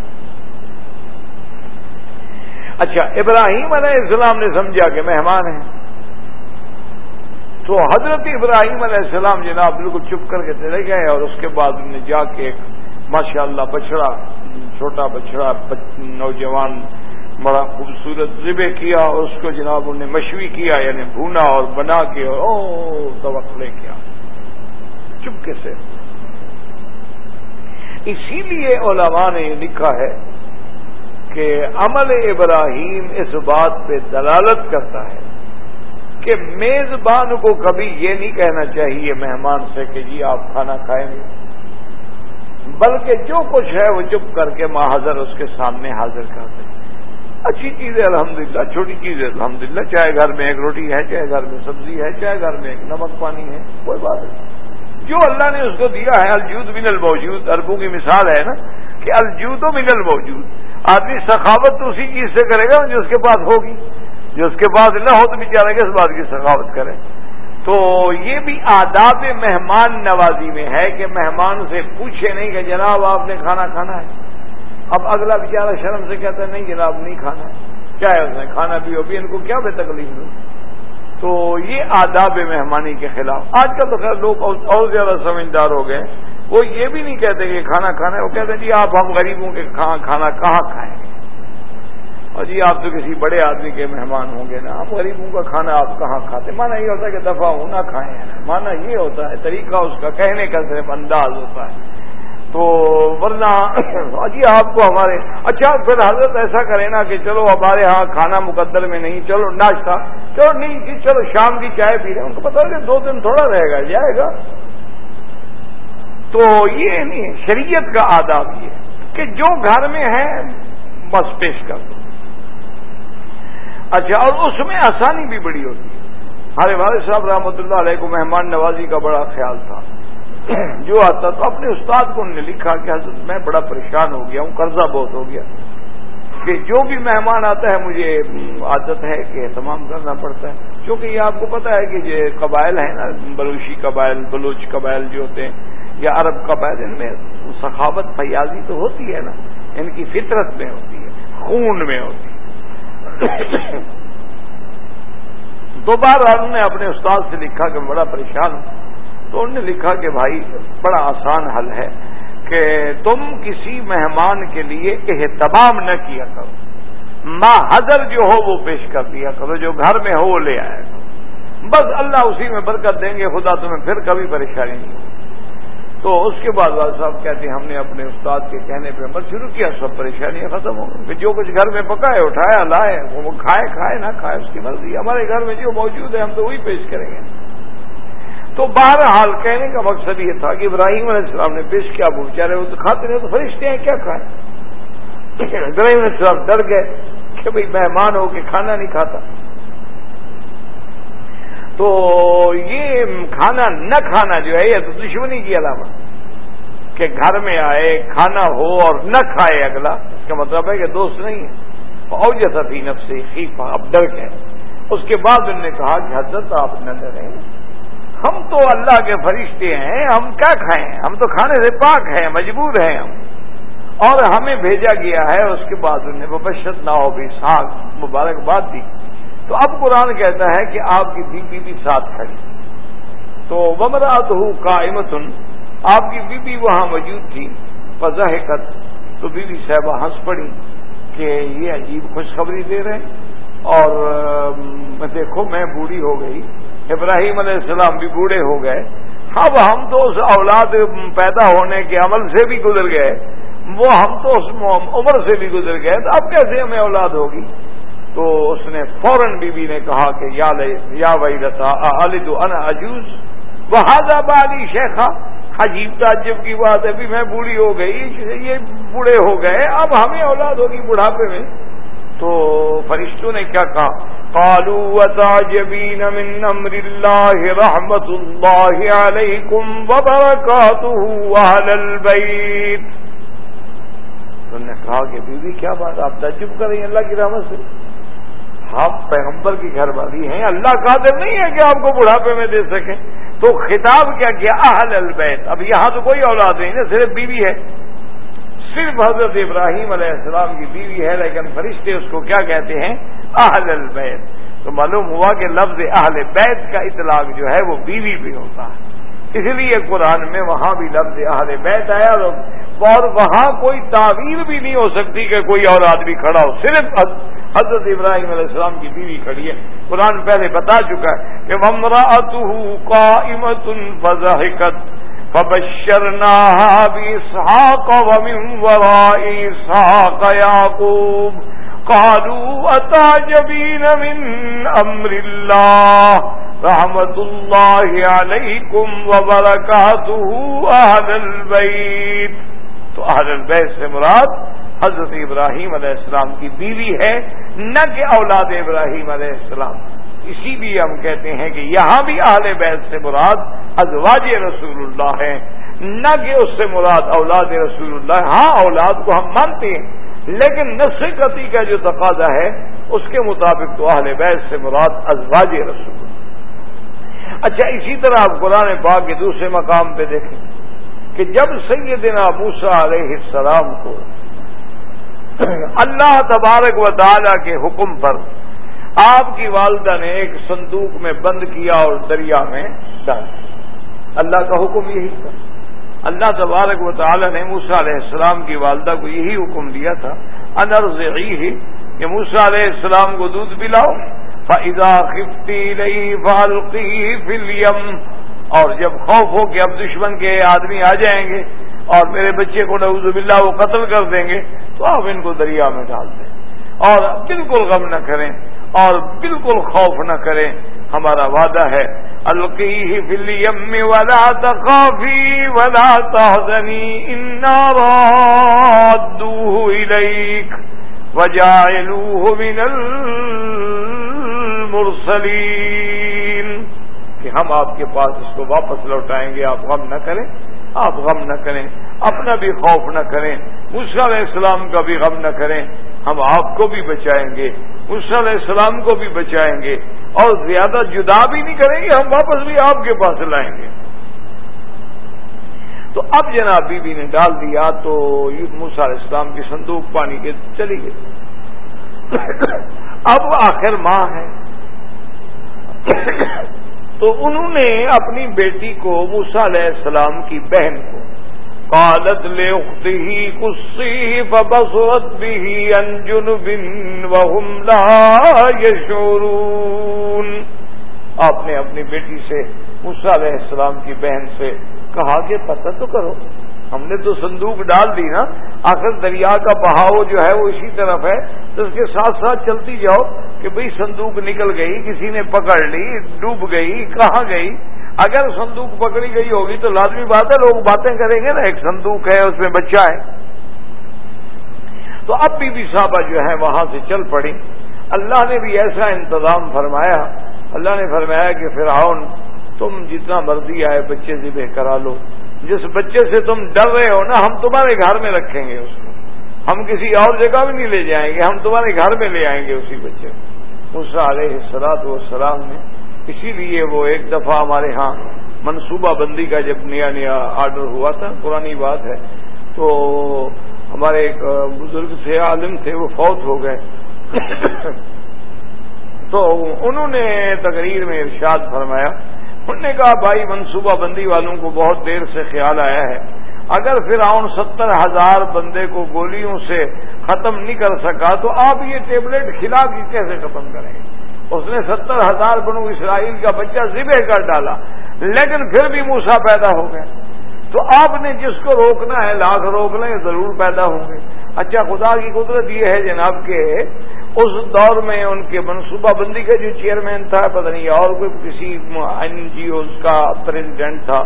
اچھا ابراہیم علیہ السلام نے سمجھا کہ مہمان ہیں۔ تو حضرت ابراہیم علیہ السلام جناب بالکل چپ کر کے چلے گئے اور اس کے بعد انہوں نے جا کے ایک ماشاء اللہ بچڑا، چھوٹا بچڑا، نوجوان بڑا خوبصورت ذبے کیا اور اس کو جناب انہوں نے مشوی کیا یعنی بھونا اور بنا کے اور او توقلے کیا چپکے سے۔ اسی لیے علماء نے یہ لکھا ہے کہ عمل ابراہیم اس بات پہ دلالت کرتا ہے کہ میزبان کو کبھی یہ نہیں کہنا چاہیے مہمان سے کہ جی آپ کھانا کھائیں گے۔ بلکہ جو کچھ ہے وہ چپ کر کے محاذر اس کے سامنے حاضر کر دیں اچھی چیز ہے الحمدللہ، چھوٹی چیز ہے الحمدللہ چاہے گھر میں ایک روٹی ہے چاہے گھر میں سبزی ہے چاہے گھر میں ایک نمک پانی ہے، کوئی بات نہیں۔ جو اللہ نے اس کو دیا ہے، الجود من الموجود اربوں کی مثال ہے نا، کہ الجود و من الموجود۔ آدمی سخاوت تو اسی چیز سے کرے گا جو اس کے پاس ہوگی۔ جو اس کے پاس نہ ہو تو بیچارے گا اس بات کی سخاوت کرے؟ تو یہ بھی آداب مہمان نوازی میں ہے کہ مہمان سے پوچھے نہیں کہ جناب آپ نے کھانا کھانا ہے۔ اب اگلا بیچارہ شرم سے کہتا ہے، نہیں جناب نہیں کھانا ہے۔ کیا ہے اس نے کھانا بھی بھی ان کو کیا بے تکلیف ہو تو یہ آداب مہمانی کے خلاف۔ آج کل تو خیر لوگ اور زیادہ سمجھدار ہو گئے وہ یہ بھی نہیں کہتے کہ کھانا کھانا ہے، وہ کہتے ہیں جی آپ ہم غریبوں کے کھانا کہاں کھائیں گے؟ اور جی آپ تو کسی بڑے آدمی کے مہمان ہوں گے نا، ہم غریبوں کا کھانا آپ کہاں کھاتے مانا یہ ہوتا ہے کہ دفعہ ہوں نہ کھائیں۔ مانا یہ ہوتا ہے، طریقہ اس کا کہنے کا صرف انداز ہوتا ہے۔ تو ورنہ جی آپ کو ہمارے اچھا پھر حضرت ایسا کریں نا کہ چلو ہمارے ہاں کھانا مقدر میں نہیں، چلو ناشتہ۔ چلو نہیں جی چلو شام کی چائے پی رہے ہیں، ان کو پتا کہ دو دن تھوڑا رہے گا، جائے گا۔ تو یہ نہیں شریعت کا آداب یہ کہ جو گھر میں ہے، بس پیش کر دو۔ اچھا اور اس میں آسانی بھی بڑی ہوتی ہے۔ ہمارے والد صاحب رحمۃ اللہ علیہ کو مہمان نوازی کا بڑا خیال تھا۔ جو آتا تو اپنے استاد کو انہوں نے لکھا کہ حضرت میں بڑا پریشان ہو گیا ہوں، قرضہ بہت ہو گیا۔ کہ جو بھی مہمان آتا ہے، مجھے عادت ہے کہ اہتمام کرنا پڑتا ہے۔ کیونکہ یہ آپ کو پتا ہے کہ یہ قبائل ہیں نا، بلوچی قبائل، بلوچ قبائل جو ہوتے ہیں، یا عرب قبائل، ان میں سخاوت فیاضی تو ہوتی ہے نا۔ ان کی فطرت میں ہوتی ہے، خون میں ہوتی ہے۔ دوبارہ انہوں نے اپنے استاد سے لکھا کہ میں بڑا پریشان ہوں۔ تو انہوں نے لکھا کہ بھائی بڑا آسان حل ہے کہ تم کسی مہمان کے لیے اہتمام نہ کیا کرو۔ ماں حضر جو ہو وہ پیش کر دیا کرو، جو گھر میں ہو وہ لے آیا کرو۔ بس اللہ اسی میں برکت دیں گے، خدا تمہیں پھر کبھی پریشانی نہیں ہوگی۔ تو اس کے بعد والد صاحب کہتے ہیں، ہم نے اپنے استاد کے کہنے پہ عمل شروع کیا، سب پریشانیاں ختم ہو گئی۔ جو کچھ گھر میں پکائے، اٹھایا، لائے، وہ کھائے کھائے، نہ کھائے، اس کی مرضی ہمارے گھر میں جو موجود ہے، ہم تو وہی پیش کریں گے۔ تو بہرحال کہنے کا مقصد یہ تھا کہ ابراہیم علیہ السلام نے پیش کیا وہ بیچارے وہ تو کھاتے نہیں تو فرشتے ہیں، کیا کھائے ابراہیم علیہ السلام ڈر گئے کہ بھائی مہمان ہو کے کھانا نہیں کھاتا۔ تو یہ کھانا نہ کھانا جو ہے یہ تو دشمنی کی علامت کہ گھر میں آئے، کھانا ہو اور نہ کھائے اگلا، اس کا مطلب ہے کہ دوست نہیں ہے۔ اور جیسا تھی نب سے خیفہ، اب ڈر گئے۔ اس کے بعد انہوں نے کہا کہ حضرت آپ نہ ڈریں ہم تو اللہ کے فرشتے ہیں، ہم کیا کھائیں؟ ہم تو کھانے سے پاک ہیں، مجبور ہیں ہم۔ اور ہمیں بھیجا گیا ہے، اس کے بعد انہیں مبشت نہ ہو بھی ساتھ مبارکباد دی۔ تو اب قرآن کہتا ہے کہ آپ کی بیوی بھی ساتھ کھڑی۔ تو بمرات ہوں کا آپ کی بیوی وہاں موجود تھی۔ فضا تو بیوی صاحبہ ہنس پڑی کہ یہ عجیب خوشخبری دے رہے ہیں۔ اور دیکھو، میں بوڑھی ہو گئی۔ ابراہیم علیہ السلام بھی بوڑھے ہو گئے۔ اب ہم تو اس اولاد پیدا ہونے کے عمل سے بھی گزر گئے۔ وہ ہم تو اس عمر سے بھی گزر گئے۔ تو اب کیسے ہمیں اولاد ہوگی؟ تو اس نے فوراً بی بی نے کہا کہ یا یا وئی لتا عالد ان عجوز۔ وہ بالی شیخا عجیب تعجب کی بات ہے، بھی میں بوڑھی ہو گئی، یہ بوڑھے ہو گئے، اب ہمیں اولاد ہوگی بڑھاپے میں۔ تو فرشتوں نے کیا کہا؟ قالوا وتعجبين من امر الله رحمت الله عليكم وبركاته اهل البيت. تو نے کہا کہ بیوی بی کیا بات؟ آپ تعجب کر رہی ہیں اللہ کی رحمت سے۔ آپ پیغمبر کی گھر والی ہیں، اللہ قادر نہیں ہے کہ آپ کو بڑھاپے میں دے سکیں۔ تو خطاب کیا کیا اہل البیت اب یہاں تو کوئی اولاد نہیں نا صرف بیوی ہے۔ صرف حضرت ابراہیم علیہ السلام کی بیوی ہے، لیکن فرشتے اس کو کیا کہتے ہیں؟ اہل البیت۔ تو معلوم ہوا کہ لفظ اہل بیت کا اطلاق جو ہے وہ بیوی بھی ہوتا ہے۔ اس لیے قرآن میں وہاں بھی لفظ اہل بیت آیا اور وہاں کوئی تعویر بھی نہیں ہو سکتی کہ کوئی اور آدمی کھڑا ہو۔ صرف حضرت ابراہیم علیہ السلام کی بیوی کھڑی ہے۔ قرآن پہلے بتا چکا ہے کہ ممرا کا امت فبشرناها بإسحاق ومن وراء إسحاق يعقوب. قالوا أتعجبين من أمر الله. رحمة الله عليكم وبركاته. أهل البيت. تو اہل البیت سے مراد حضرت ابراہیم علیہ السلام کی بیوی ہے نہ کہ اولاد ابراہیم علیہ السلام. اسی لیے ہم کہتے ہیں کہ یہاں بھی اہل بیت سے مراد ازواج رسول اللہ ہے نہ کہ اس سے مراد اولاد رسول اللہ ہاں اولاد کو ہم مانتے ہیں، لیکن قطعی کا جو تقاضا ہے، اس کے مطابق تو اہل بیت سے مراد ازواج رسول اللہ۔ اچھا اسی طرح آپ قرآن پاک کے دوسرے مقام پہ دیکھیں کہ جب سیدنا موسا علیہ السلام کو اللہ تبارک و تعالی کے حکم پر آپ کی والدہ نے ایک صندوق میں بند کیا اور دریا میں ڈال اللہ کا حکم یہی تھا۔ اللہ تبارک و تعالی نے موسا علیہ السلام کی والدہ کو یہی حکم دیا تھا۔ انرز ہی کہ موسا علیہ السلام کو دودھ پلاؤ۔ فضا خفتی رہی فالقی فلیم اور جب خوف ہو کہ اب دشمن کے آدمی آ جائیں گے اور میرے بچے کو نوز باللہ وہ قتل کر دیں گے، تو آپ ان کو دریا میں ڈال دیں۔ اور بالکل غم نہ کریں۔ اور بالکل خوف نہ کریں۔ ہمارا وعدہ ہے القی فلیم ولا تخافی ولا تحزنی، انا رادوه الیک وجعلوه من المرسلین۔ کہ ہم آپ کے پاس اس کو واپس لوٹائیں گے، آپ غم نہ کریں، آپ غم نہ کریں، اپنا بھی خوف نہ کریں علیہ السلام کا بھی غم نہ کریں۔ ہم آپ کو بھی بچائیں گے علیہ السلام کو بھی بچائیں گے اور زیادہ جدا بھی نہیں کریں گے، ہم واپس بھی آپ کے پاس لائیں گے۔ تو اب جناب بی بی نے ڈال دیا تو موسا علیہ السلام کی صندوق پانی کے چلی گئی۔ اب آخر ماں ہے۔ تو انہوں نے اپنی بیٹی کو موسا علیہ السلام کی بہن کو قالت لأخته قصيه فبصرت به عن جنب وهم لا يشعرون۔ آپ نے اپنی بیٹی سے موسیٰ علیہ السلام کی بہن سے کہا کہ پتہ تو کرو، ہم نے تو صندوق ڈال دی نا، آخر دریا کا بہاؤ جو ہے وہ اسی طرف ہے، تو اس کے ساتھ ساتھ چلتی جاؤ کہ بھئی صندوق نکل گئی، کسی نے پکڑ لی، ڈوب گئی، کہاں گئی؟ اگر صندوق پکڑی گئی ہوگی تو لازمی بات ہے، لوگ باتیں کریں گے نا، ایک صندوق ہے، اس میں بچہ ہے۔ تو اب بی بی صاحبہ جو ہے، وہاں سے چل پڑی۔ اللہ نے بھی ایسا انتظام فرمایا۔ اللہ نے فرمایا کہ فرعون، تم جتنا مرضی آئے، بچے ذبح کرا لو۔ جس بچے سے تم ڈر رہے ہو نا، ہم تمہارے گھر میں رکھیں گے اس کو۔ ہم کسی اور جگہ بھی نہیں لے جائیں گے، ہم تمہارے گھر میں لے آئیں گے اسی بچے کو۔ اس علیہ سلاد و سلام نے اسی لیے وہ ایک دفعہ ہمارے ہاں منصوبہ بندی کا جب نیا نیا آرڈر ہوا تھا، پرانی بات ہے، تو ہمارے ایک بزرگ تھے، عالم تھے، وہ فوت ہو گئے۔ تو انہوں نے تقریر میں ارشاد فرمایا، انہوں نے کہا، بھائی، منصوبہ بندی والوں کو بہت دیر سے خیال آیا ہے۔ اگر پھر آؤن ستر ہزار بندے کو گولیوں سے ختم نہیں کر سکا، تو آپ یہ ٹیبلٹ کھلا کے کیسے ختم کریں گے؟ اس نے ستر ہزار بنو اسرائیل کا بچہ ذبح کر ڈالا، لیکن پھر بھی موسا پیدا ہو گئے۔ تو آپ نے جس کو روکنا ہے، لاکھ روک لیں، ضرور پیدا ہوں گے۔ اچھا خدا کی قدرت یہ ہے جناب کہ اس دور میں ان کے منصوبہ بندی کا جو چیئرمین تھا، پتہ نہیں اور کوئی کسی این جی اوز کا پریزیڈنٹ تھا۔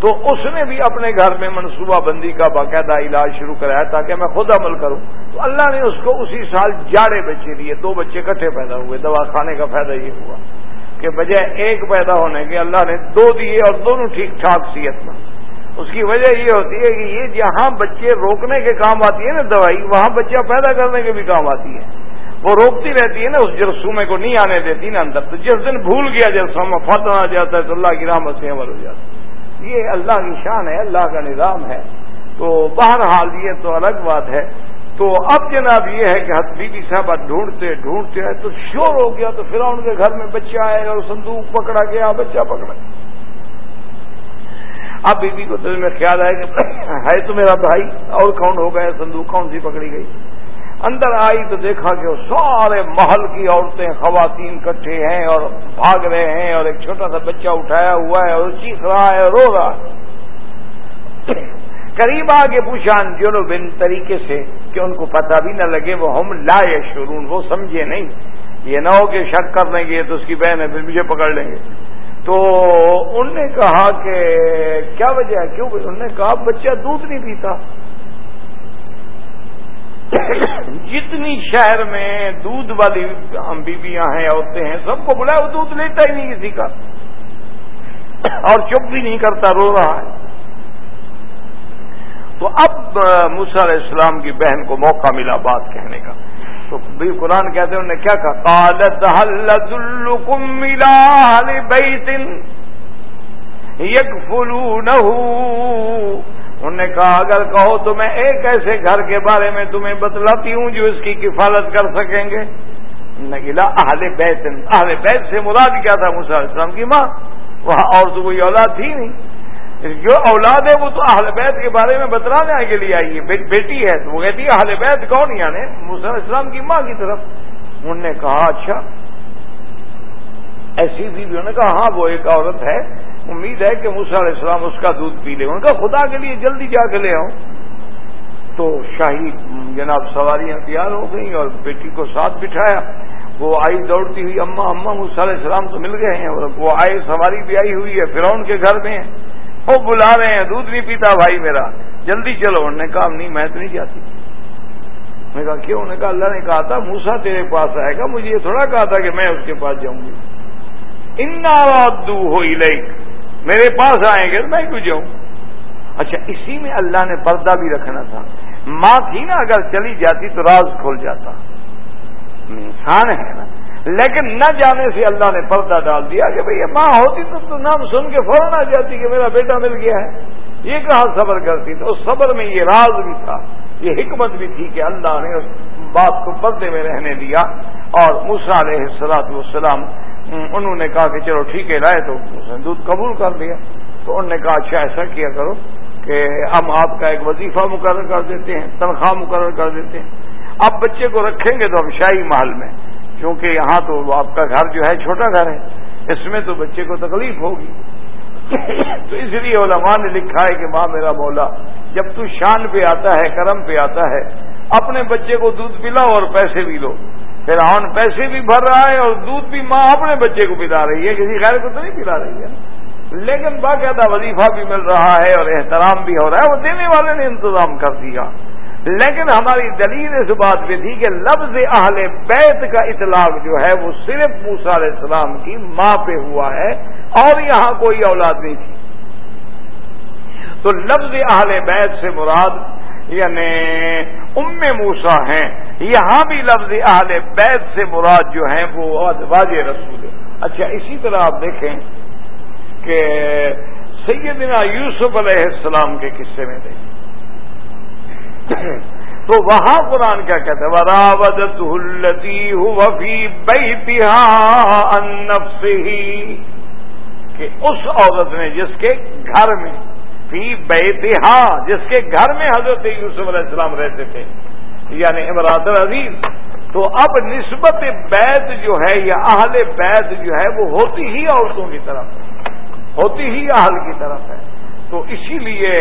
تو اس نے بھی اپنے گھر میں منصوبہ بندی کا باقاعدہ علاج شروع کرایا تاکہ میں خود عمل کروں۔ تو اللہ نے اس کو اسی سال جاڑے بچے دیے دو بچے کٹھے پیدا ہوئے۔ دوا کھانے کا فائدہ یہ ہوا کہ بجائے ایک پیدا ہونے کے اللہ نے دو دیے اور دونوں ٹھیک ٹھاک صحت میں اس کی وجہ یہ ہوتی ہے کہ یہ جہاں بچے روکنے کے کام آتی ہے نا دوائی، وہاں بچہ پیدا کرنے کے بھی کام آتی ہے وہ روکتی رہتی ہے نا، اس جرسومے کو نہیں آنے دیتی نا اندر۔ تو جس دن بھول گیا جرسوما فتح آ جاتا ہے تو اللہ کی رحمت سے عمل ہو جاتا ہے۔ یہ اللہ کی شان ہے، اللہ کا نظام ہے۔ تو بہرحال یہ تو الگ بات ہے۔ تو اب جناب یہ ہے کہ بی بی صاحبہ ڈھونڈتے ڈھونڈتے ہیں تو شور ہو گیا تو پھر ان کے گھر میں بچہ آئے اور صندوق پکڑا گیا، بچہ پکڑا۔ اب بی بی کو دل میں خیال آئے کہ ہے تو میرا بھائی، اور کون ہو گیا، صندوق کون سی پکڑی گئی؟ اندر آئی تو دیکھا کہ وہ سارے محل کی عورتیں خواتین کٹھے ہیں اور بھاگ رہے ہیں اور ایک چھوٹا سا بچہ اٹھایا ہوا ہے اور چیخ رہا ہے رو رہا ہے۔ قریب آگے پوچھا ہاں، جو بن طریقے سے کہ ان کو پتہ بھی نہ لگے، وہ ہم لائے شرون وہ سمجھے نہیں۔ یہ نہ ہو کہ شک کر لیں گے تو اس کی بہن ہے، پھر مجھے پکڑ لیں گے۔ تو ان نے کہا کہ، کیا وجہ ہے؟ کیوں؟ انہوں نے کہا، بچہ دودھ نہیں پیتا۔ جتنی شہر میں دودھ والی بیویاں ہیں، عورتیں ہیں، سب کو بلایا وہ دودھ لیتا ہی نہیں کسی کا۔ اور چپ بھی نہیں کرتا، رو رہا ہے۔ تو اب علیہ السلام کی بہن کو موقع ملا بات کہنے کا۔ تو بھی قرآن کہتے ہیں، انہوں نے کیا کہا؟ ملا بیتن یک فلو نہ انہوں نے کہا، اگر کہو تو میں ایک ایسے گھر کے بارے میں تمہیں بتلاتی ہوں جو اس کی کفالت کر سکیں گے۔ نگلا اہل بیت اہل بیت سے مراد کیا تھا السلام کی ماں؟ وہاں اور تو کوئی اولاد تھی نہیں۔ جو اولاد ہے وہ تو اہل بیت کے بارے میں بتلانے کے لیے آئی ہے۔ بیٹی ہے تو وہ کہتی ہے، اہل بیت کون یعنی السلام کی ماں کی طرف۔ انہوں نے کہا اچھا۔ ایسی بھی انہوں نے کہا ہاں وہ ایک عورت ہے۔ امید ہے کہ علیہ السلام اس کا دودھ پی لے۔ ان کا خدا کے لیے جلدی جا کے لے آؤں۔ تو شاہی جناب سواریاں تیار ہو گئیں اور بیٹی کو ساتھ بٹھایا۔ وہ آئی دوڑتی ہوئی اما اما علیہ السلام تو مل گئے ہیں اور وہ آئے، سواری بھی آئی ہوئی ہے، فرعون کے گھر میں وہ بلا رہے ہیں، دودھ نہیں پیتا بھائی میرا، جلدی چلو۔ انہوں نے کہا، نہیں، میں تو نہیں جاتی۔ میں کہا، کیوں؟ انہوں نے کہا، اللہ نے کہا تھا موسا تیرے پاس آئے گا۔ مجھے یہ تھوڑا کہا تھا کہ میں اس کے پاس جاؤں گی۔ ان دو ہو میرے پاس آئیں گے میں کیوں جاؤں؟ اچھا اسی میں اللہ نے پردہ بھی رکھنا تھا۔ ماں تھی نا، اگر چلی جاتی تو راز کھول جاتا۔ انسان ہے نا۔ لیکن نہ جانے سے اللہ نے پردہ ڈال دیا کہ بھئی ماں ہوتی تو تو نام سن کے فوراً آ جاتی کہ میرا بیٹا مل گیا ہے۔ یہ کہاں صبر کرتی؟ تو اس صبر میں یہ راز بھی تھا۔ یہ حکمت بھی تھی کہ اللہ نے اس بات کو پردے میں رہنے دیا۔ اور مسا علیہ السلاط والسلام انہوں نے کہا کہ چلو ٹھیک ہے، لائے تو اس نے دودھ قبول کر لیا۔ تو انہوں نے کہا اچھا ایسا کیا کرو کہ ہم آپ کا ایک وظیفہ مقرر کر دیتے ہیں، تنخواہ مقرر کر دیتے ہیں۔ اب بچے کو رکھیں گے تو ہم شاہی محل میں کیونکہ یہاں تو آپ کا گھر جو ہے، چھوٹا گھر ہے۔ اس میں تو بچے کو تکلیف ہوگی۔ تو اس لیے علماء نے لکھا ہے کہ ماں میرا مولا، جب تو شان پہ آتا ہے، کرم پہ آتا ہے، اپنے بچے کو دودھ پلاؤ اور پیسے بھی لو پھر آن پیسے بھی بھر رہا ہے اور دودھ بھی ماں اپنے بچے کو پلا رہی ہے، کسی غیر کو تو نہیں پلا رہی ہے۔ لیکن باقاعدہ وظیفہ بھی مل رہا ہے اور احترام بھی ہو رہا ہے، وہ دینے والے نے انتظام کر دیا۔ لیکن ہماری دلیل اس بات پہ تھی کہ لفظ اہل بیت کا اطلاق جو ہے، وہ صرف موسا علیہ السلام کی ماں پہ ہوا ہے اور یہاں کوئی اولاد نہیں تھی۔ تو لفظ اہل بیت سے مراد یعنی ام موسا ہیں، یہاں بھی لفظ اہل بیت سے مراد جو ہیں وہ واضح رسول ہے اچھا اسی طرح آپ دیکھیں کہ سیدنا یوسف علیہ السلام کے قصے میں دیکھیں۔ تو وہاں قرآن کیا کہتے ہیں وراوت التی وفی انف ہی کہ اس عورت نے جس کے گھر میں فی بیتہا، جس کے گھر میں حضرت یوسف علیہ السلام رہتے تھے یعنی امراط عزیز تو اب نسبت بیت جو ہے، یا اہل بیت جو ہے، وہ ہوتی ہی عورتوں کی طرف ہے، ہوتی ہی اہل کی طرف ہے. تو اسی لیے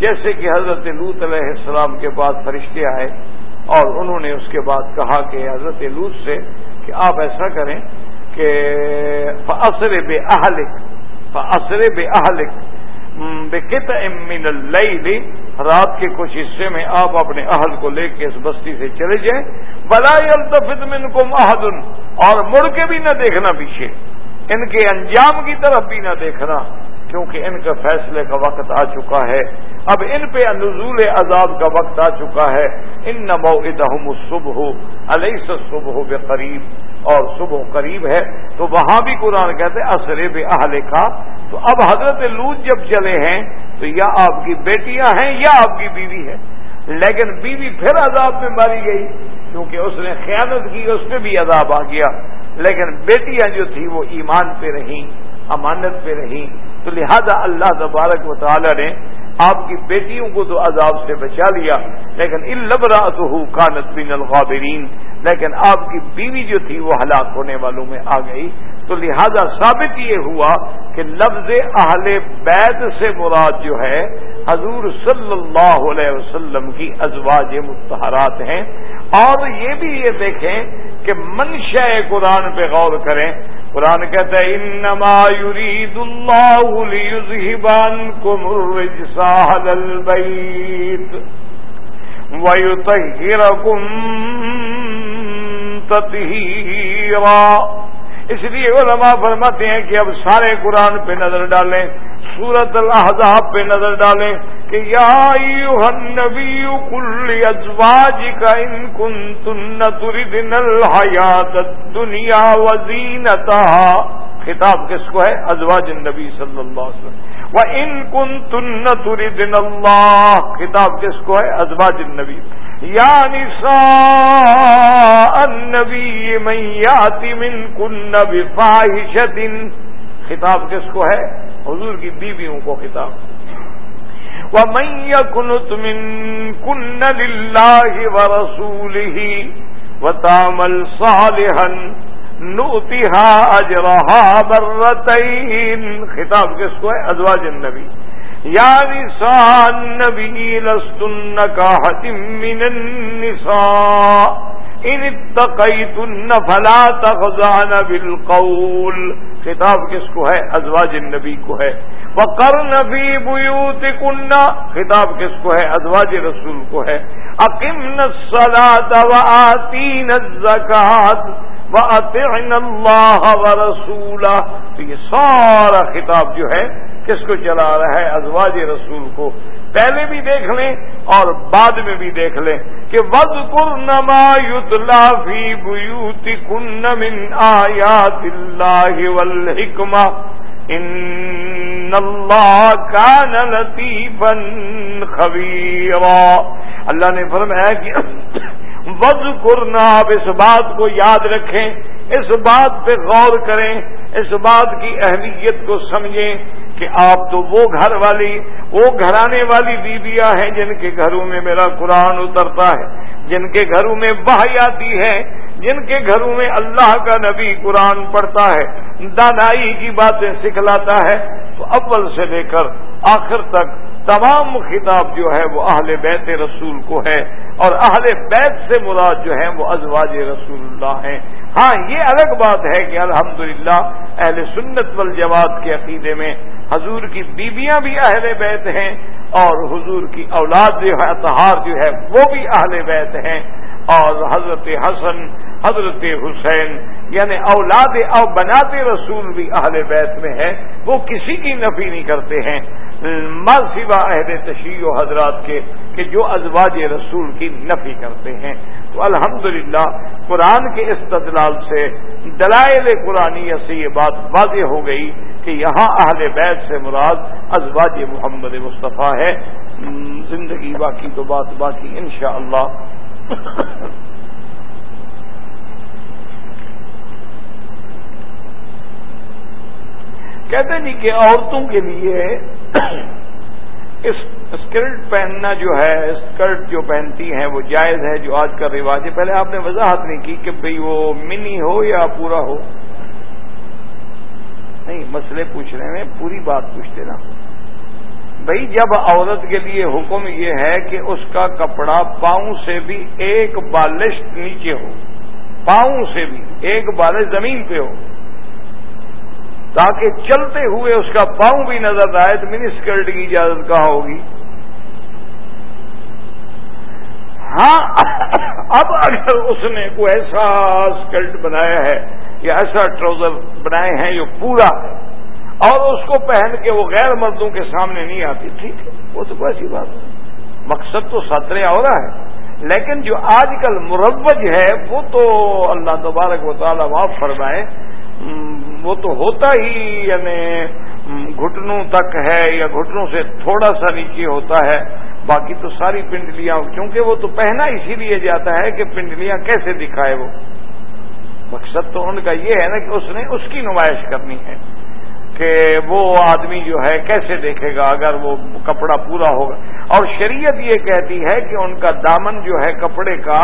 جیسے کہ حضرت لوت علیہ السلام کے بعد فرشتے آئے، اور انہوں نے اس کے بعد کہا کہ حضرت لوت سے کہ آپ ایسا کریں کہ فصر بے اہلک فصر بے اہلک بکت کت امین رات کے کچھ حصے میں آپ اپنے اہل کو لے کے اس بستی سے چلے جائیں۔ بلائی الطفت من کو محدن اور مڑ کے بھی نہ دیکھنا پیچھے۔ ان کے انجام کی طرف بھی نہ دیکھنا۔ کیونکہ ان کے فیصلے کا وقت آ چکا ہے۔ اب ان پہ نزول عذاب کا وقت آ چکا ہے۔ ان نمو ادہم صبح علیہ صبح بے قریب اور صبح قریب ہے۔ تو وہاں بھی قرآن کہتے اثر بے اہل کا تو اب حضرت لوت جب چلے ہیں، تو یا آپ کی بیٹیاں ہیں یا آپ کی بیوی ہے۔ لیکن بیوی پھر عذاب میں ماری گئی، کیونکہ اس نے خیانت کی، اس پہ بھی عذاب آ گیا۔ لیکن بیٹیاں جو تھی وہ ایمان پہ رہیں۔ امانت پہ رہیں تو لہذا اللہ تبارک و تعالی نے آپ کی بیٹیوں کو تو عذاب سے بچا لیا، لیکن البرا تو کانت بن الغابرین۔ لیکن آپ کی بیوی جو تھی وہ ہلاک ہونے والوں میں آ گئی۔ تو لہذا ثابت یہ ہوا کہ لفظ اہل بیت سے مراد جو ہے، حضور صلی اللہ علیہ وسلم کی ازواج متحرات ہیں۔ اور یہ بھی یہ دیکھیں کہ منشا قرآن پہ غور کریں۔ قرآن کہتا ہے انما يريد الله ليذهب عنكم الرجس أهل البيت ويطهركم تطهيرا اس لیے علماء فرماتے ہیں کہ اب سارے قرآن پہ نظر ڈالیں سورت الحضاب پہ نظر ڈالیں کہ یا النبی کل ازواج کا ان کن تن تردن الحیات دنیا وزینتا خطاب کس کو ہے؟ ازواج النبی صلی اللہ علیہ وسلم۔ وہ ان کن تن تردن اللہ۔ خطاب کس کو ہے؟ ازواج النبی۔ یا نساء النبی من یاتی من کن بفاحشت خطاب کس کو ہے؟ حضور کی بیویوں کو خطاب. ومن يكنت من كن لله ورسوله وتعمل صالحا نؤتها أجرها مرتين خطاب کس کو ہے؟ ازواج النبی. یا نساء النبی لستن كاحت من النساء. ان اتقیتن فلا تخزعن بالقول. خطاب کس کو ہے؟ ازواج النبی کو ہے. وقر نبی بوت خطاب کس کو ہے؟ ازواج رسول کو ہے. عقیم نسلات و آتی نزکات و اللہ و رسولہ. تو یہ سارا خطاب جو ہے کس کو چلا رہا ہے ازواج رسول کو؟ پہلے بھی دیکھ لیں اور بعد میں بھی دیکھ لیں کہ وز کر نما یوت لافی بوتی کن من آیات اللہ والحکمہ ان اللہ کان لطیفا خبیرا اللہ نے فرمایا کہ وز کرنا آپ اس بات کو یاد رکھیں اس بات پہ غور کریں، اس بات کی اہمیت کو سمجھیں کہ آپ تو وہ گھر والی، وہ گھرانے والی بیویاں ہیں جن کے گھروں میں میرا قرآن اترتا ہے، جن کے گھروں میں بہائی آتی ہے جن کے گھروں میں اللہ کا نبی قرآن پڑھتا ہے، دانائی کی باتیں سکھلاتا ہے، تو اول سے لے کر آخر تک تمام خطاب جو ہے وہ اہل بیت رسول کو ہے اور اہل بیت سے مراد جو ہے وہ ازواج رسول اللہ ہیں۔ ہاں یہ الگ بات ہے کہ الحمدللہ اہل سنت والجواد کے عقیدے میں حضور کی بیویاں بھی اہل بیت ہیں اور حضور کی اولاد جو ہے اتہار جو ہے وہ بھی اہل بیت ہیں۔ اور حضرت حسن حضرت حسین یعنی اولاد او بناتے رسول بھی اہل بیت میں ہے وہ کسی کی نفی نہیں کرتے ہیں۔ سوا عہد تشیع و حضرات کے، کہ جو ازواج رسول کی نفی کرتے ہیں۔ تو الحمدللہ، قرآن کے استدلال سے دلائل قرآن سے یہ بات واضح ہو گئی کہ یہاں اہل بیت سے مراد ازواج محمد مصطفیٰ ہے۔ زندگی باقی تو بات باقی، انشاءاللہ۔ کہتے نہیں کہ عورتوں کے لیے اسکرٹ پہننا جو ہے، اسکرٹ جو پہنتی ہیں، وہ جائز ہے جو آج کا رواج ہے۔ پہلے آپ نے وضاحت نہیں کی کہ بھئی وہ منی ہو یا پورا ہو۔ نہیں، مسئلے پوچھ رہے ہیں، پوری بات پوچھتے نا بھائی جب عورت کے لیے حکم یہ ہے کہ اس کا کپڑا پاؤں سے بھی ایک بالش نیچے ہو، پاؤں سے بھی ایک بالش زمین پہ ہو۔ تاکہ چلتے ہوئے اس کا پاؤں بھی نظر آئے تو منی اسکرٹ کی اجازت کہاں ہوگی؟ ہاں اب اگر اس نے کوئی ایسا اسکرٹ بنایا ہے، یا ایسا ٹراؤزر بنائے ہیں، جو پورا ہے، اور اس کو پہن کے وہ غیر مردوں کے سامنے نہیں آتی، ٹھیک ہے، وہ تو ایسی بات ہے مقصد تو ساترے ہو رہا ہے، لیکن جو آج کل مروج ہے، وہ تو اللہ تبارک و تعالیٰ معاف فرمائے وہ تو ہوتا ہی یعنی گھٹنوں تک ہے یا گھٹنوں سے تھوڑا سا نیچے ہوتا ہے، باقی تو ساری پنڈلیاں، کیونکہ وہ تو پہنا اسی لیے جاتا ہے کہ پنڈلیاں کیسے دکھائے وہ۔ مقصد تو ان کا یہ ہے نا کہ اس نے اس کی نمائش کرنی ہے۔ کہ وہ آدمی جو ہے کیسے دیکھے گا اگر وہ کپڑا پورا ہوگا؟ اور شریعت یہ کہتی ہے کہ ان کا دامن جو ہے کپڑے کا،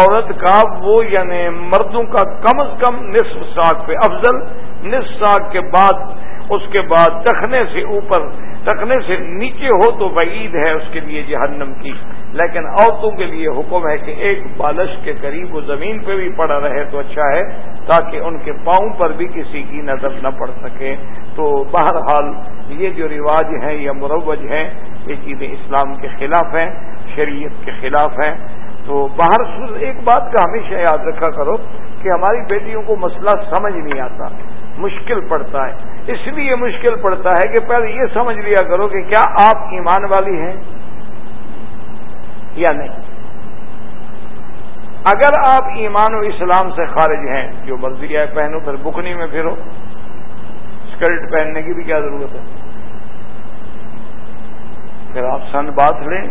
عورت کا، وہ یعنی مردوں کا کم از کم نصف ساگ پہ افضل، نصف ساگ کے بعد، اس کے بعد دکھنے سے اوپر ٹکنے سے نیچے ہو تو وعید ہے اس کے لیے جہنم کی۔ لیکن عورتوں کے لیے حکم ہے کہ ایک بالش کے قریب وہ زمین پہ بھی پڑا رہے تو اچھا ہے، تاکہ ان کے پاؤں پر بھی کسی کی نظر نہ پڑ سکے۔ تو بہرحال یہ جو رواج ہیں یا مروج ہیں، یہ چیزیں اسلام کے خلاف ہیں، شریعت کے خلاف ہیں۔ تو باہر ایک بات کا ہمیشہ یاد رکھا کرو کہ ہماری بیٹیوں کو مسئلہ سمجھ نہیں آتا۔ مشکل پڑتا ہے۔ اس لیے مشکل پڑتا ہے کہ پہلے یہ سمجھ لیا کرو کہ کیا آپ ایمان والی ہیں یا نہیں۔ اگر آپ ایمان و اسلام سے خارج ہیں، جو مرضی ہے پہنو، پھر بکنی میں پھرو۔ اسکرٹ پہننے کی بھی کیا ضرورت ہے؟ پھر آپ سن بات لیں،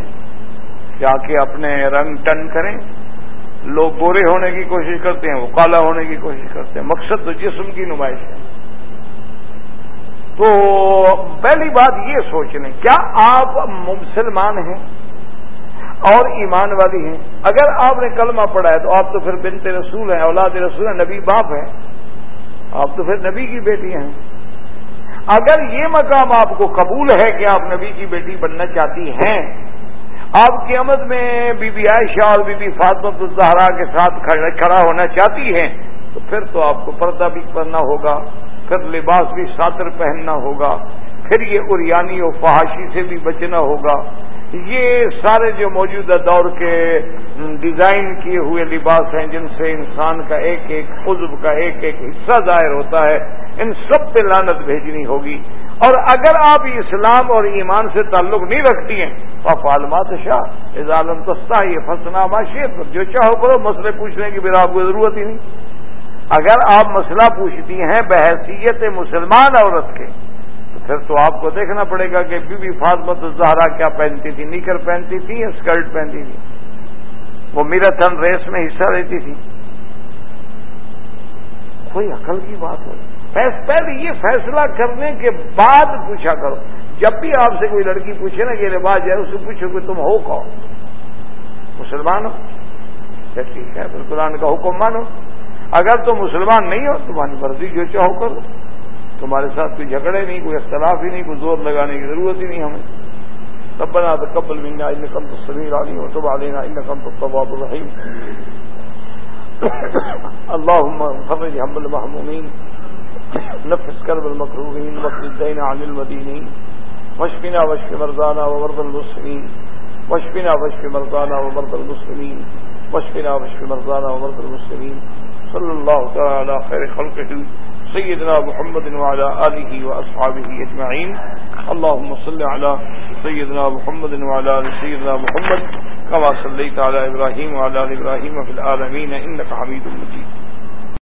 جا کے اپنے رنگ ٹن کریں۔ لوگ گورے ہونے کی کوشش کرتے ہیں وہ کالا ہونے کی کوشش کرتے ہیں، مقصد تو جسم کی نمائش ہے۔ تو پہلی بات یہ سوچ لیں، کیا آپ مسلمان ہیں؟ اور ایمان والی ہیں۔ اگر آپ نے کلمہ پڑھا ہے تو آپ تو پھر بنت رسول ہیں، اولاد رسول ہیں، نبی باپ ہیں۔ آپ تو پھر نبی کی بیٹی ہیں۔ اگر یہ مقام آپ کو قبول ہے کہ آپ نبی کی بیٹی بننا چاہتی ہیں آپ کی آمد میں بی بی عائشہ اور بی بی فاطمت الزہرا کے ساتھ کھڑا ہونا چاہتی ہیں، تو پھر تو آپ کو پردہ بھی کرنا ہوگا، پھر لباس بھی ساتر پہننا ہوگا، پھر یہ اریانی و فحاشی سے بھی بچنا ہوگا۔ یہ سارے جو موجودہ دور کے ڈیزائن کیے ہوئے لباس ہیں، جن سے انسان کا ایک ایک عزب کا ایک ایک حصہ ظاہر ہوتا ہے، ان سب پہ لانت بھیجنی ہوگی۔ اور اگر آپ اسلام اور ایمان سے تعلق نہیں رکھتی ہیں، تو آپ عالمات شاہ اضالم تستا یہ فسنا معاشیت جو چاہو کرو، مسئلے پوچھنے کی پھر آپ کو ضرورت ہی نہیں۔ اگر آپ مسئلہ پوچھتی ہیں بحثیت مسلمان عورت کے، تو پھر تو آپ کو دیکھنا پڑے گا کہ بی بی فاطمت الزہرا کیا پہنتی تھی نیکر پہنتی تھی یا اسکرٹ پہنتی تھی۔ وہ میراتھن ریس میں حصہ لیتی تھی۔ کوئی عقل کی بات ہو۔ پہلے یہ فیصلہ کرنے کے بعد پوچھا کرو۔ جب بھی آپ سے کوئی لڑکی پوچھے نا کہ لباس جائے اسے پوچھو کہ تم ہو کون؟ مسلمان ہو؟ ٹھیک ہے قرآن کا حکم مانو۔ اگر تم مسلمان نہیں ہو، تمہاری مرضی جو چاہو کرو۔ تمہارے ساتھ کوئی جھگڑے نہیں، کوئی اختلاف ہی نہیں، کوئی زور لگانے کی ضرورت ہی نہیں ہمیں۔ تب بنا تو قبل ملنا ان کم تو سبھی رانی ہو تو لینا ان کم تو طباب الرحیم۔ اللهم فرج هم المهمومين نفس كرب المكروهين وقت الدين عن المدينين. واشفنا واشف مرضانا ومرضى المسلمين. واشفنا واشف مرضانا ومرضى المسلمين. واشفنا واشف مرضانا ومرضى المسلمين. صلى الله تعالى على خير خلقه، سيدنا محمد وعلى آله وأصحابه أجمعين. اللهم صل على سيدنا محمد وعلى آل سيدنا محمد كما صليت على إبراهيم وعلى آل إبراهيم في العالمين إنك حميد مجيد.